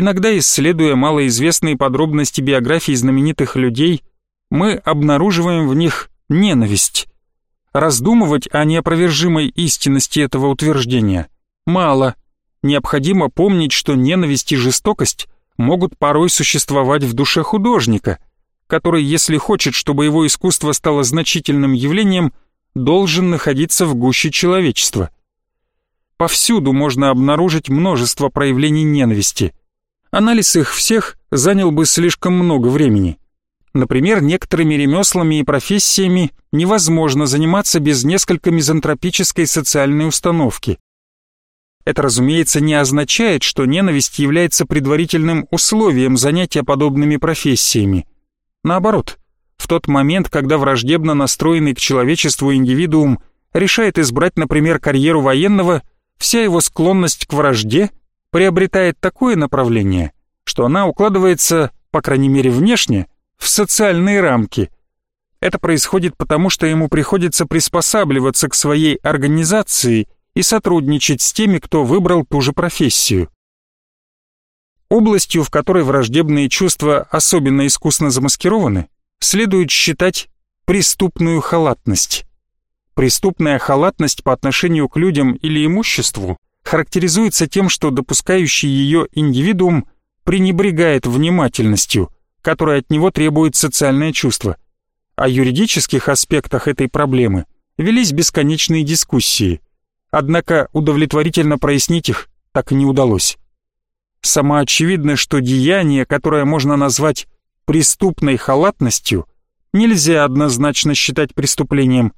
Иногда, исследуя малоизвестные подробности биографий знаменитых людей, мы обнаруживаем в них ненависть. Раздумывать о неопровержимой истинности этого утверждения мало. Необходимо помнить, что ненависть и жестокость могут порой существовать в душе художника, который, если хочет, чтобы его искусство стало значительным явлением, должен находиться в гуще человечества. Повсюду можно обнаружить множество проявлений ненависти. Анализ их всех занял бы слишком много времени. Например, некоторыми ремеслами и профессиями невозможно заниматься без несколько мизантропической социальной установки. Это, разумеется, не означает, что ненависть является предварительным условием занятия подобными профессиями. Наоборот, в тот момент, когда враждебно настроенный к человечеству индивидуум решает избрать, например, карьеру военного – вся его склонность к вражде приобретает такое направление, что она укладывается, по крайней мере внешне, в социальные рамки. Это происходит потому, что ему приходится приспосабливаться к своей организации и сотрудничать с теми, кто выбрал ту же профессию. Областью, в которой враждебные чувства особенно искусно замаскированы, следует считать преступную халатность. Преступная халатность по отношению к людям или имуществу характеризуется тем, что допускающий ее индивидуум пренебрегает внимательностью, которой от него требует социальное чувство. О юридических аспектах этой проблемы велись бесконечные дискуссии, однако удовлетворительно прояснить их так и не удалось. Самоочевидно, что деяние, которое можно назвать преступной халатностью, нельзя однозначно считать преступлением –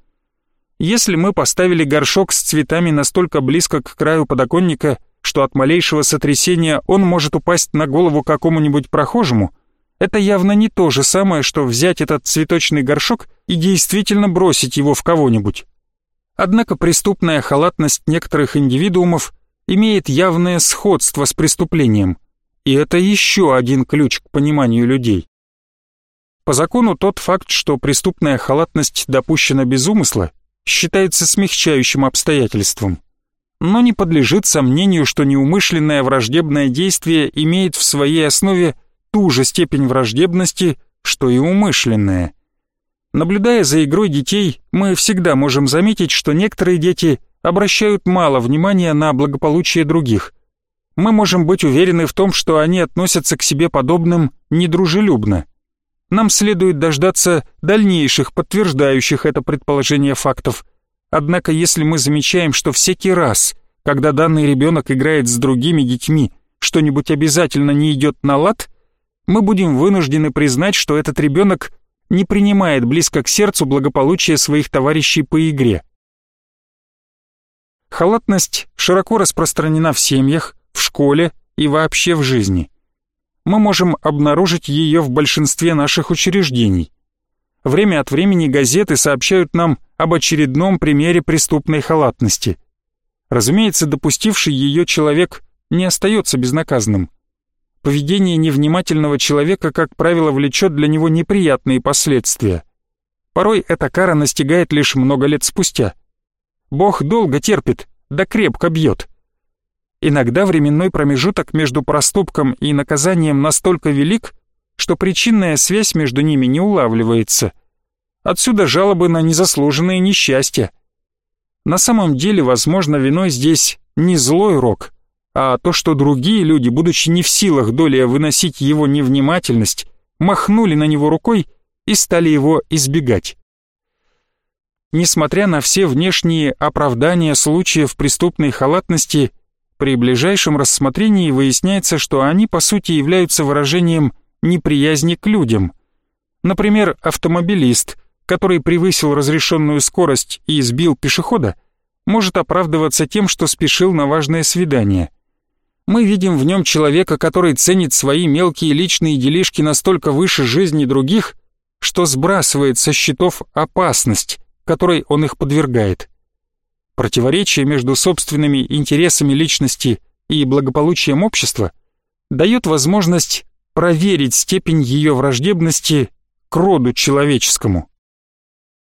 если мы поставили горшок с цветами настолько близко к краю подоконника, что от малейшего сотрясения он может упасть на голову какому-нибудь прохожему, это явно не то же самое, что взять этот цветочный горшок и действительно бросить его в кого-нибудь. Однако преступная халатность некоторых индивидуумов имеет явное сходство с преступлением, и это еще один ключ к пониманию людей. По закону тот факт, что преступная халатность допущена без умысла, считается смягчающим обстоятельством, но не подлежит сомнению, что неумышленное враждебное действие имеет в своей основе ту же степень враждебности, что и умышленное. Наблюдая за игрой детей, мы всегда можем заметить, что некоторые дети обращают мало внимания на благополучие других. Мы можем быть уверены в том, что они относятся к себе подобным недружелюбно. Нам следует дождаться дальнейших подтверждающих это предположение фактов. Однако если мы замечаем, что всякий раз, когда данный ребенок играет с другими детьми, что-нибудь обязательно не идет на лад, мы будем вынуждены признать, что этот ребенок не принимает близко к сердцу благополучие своих товарищей по игре. Халатность широко распространена в семьях, в школе и вообще в жизни мы можем обнаружить ее в большинстве наших учреждений. Время от времени газеты сообщают нам об очередном примере преступной халатности. Разумеется, допустивший ее человек не остается безнаказанным. Поведение невнимательного человека, как правило, влечет для него неприятные последствия. Порой эта кара настигает лишь много лет спустя. Бог долго терпит, да крепко бьет. Иногда временной промежуток между проступком и наказанием настолько велик, что причинная связь между ними не улавливается. Отсюда жалобы на незаслуженные несчастья. На самом деле, возможно, виной здесь не злой рок, а то, что другие люди, будучи не в силах долей выносить его невнимательность, махнули на него рукой и стали его избегать. Несмотря на все внешние оправдания случаев преступной халатности, при ближайшем рассмотрении выясняется, что они по сути являются выражением неприязни к людям. Например, автомобилист, который превысил разрешенную скорость и избил пешехода, может оправдываться тем, что спешил на важное свидание. Мы видим в нем человека, который ценит свои мелкие личные делишки настолько выше жизни других, что сбрасывает со счетов опасность, которой он их подвергает. Противоречие между собственными интересами личности и благополучием общества дает возможность проверить степень ее враждебности к роду человеческому.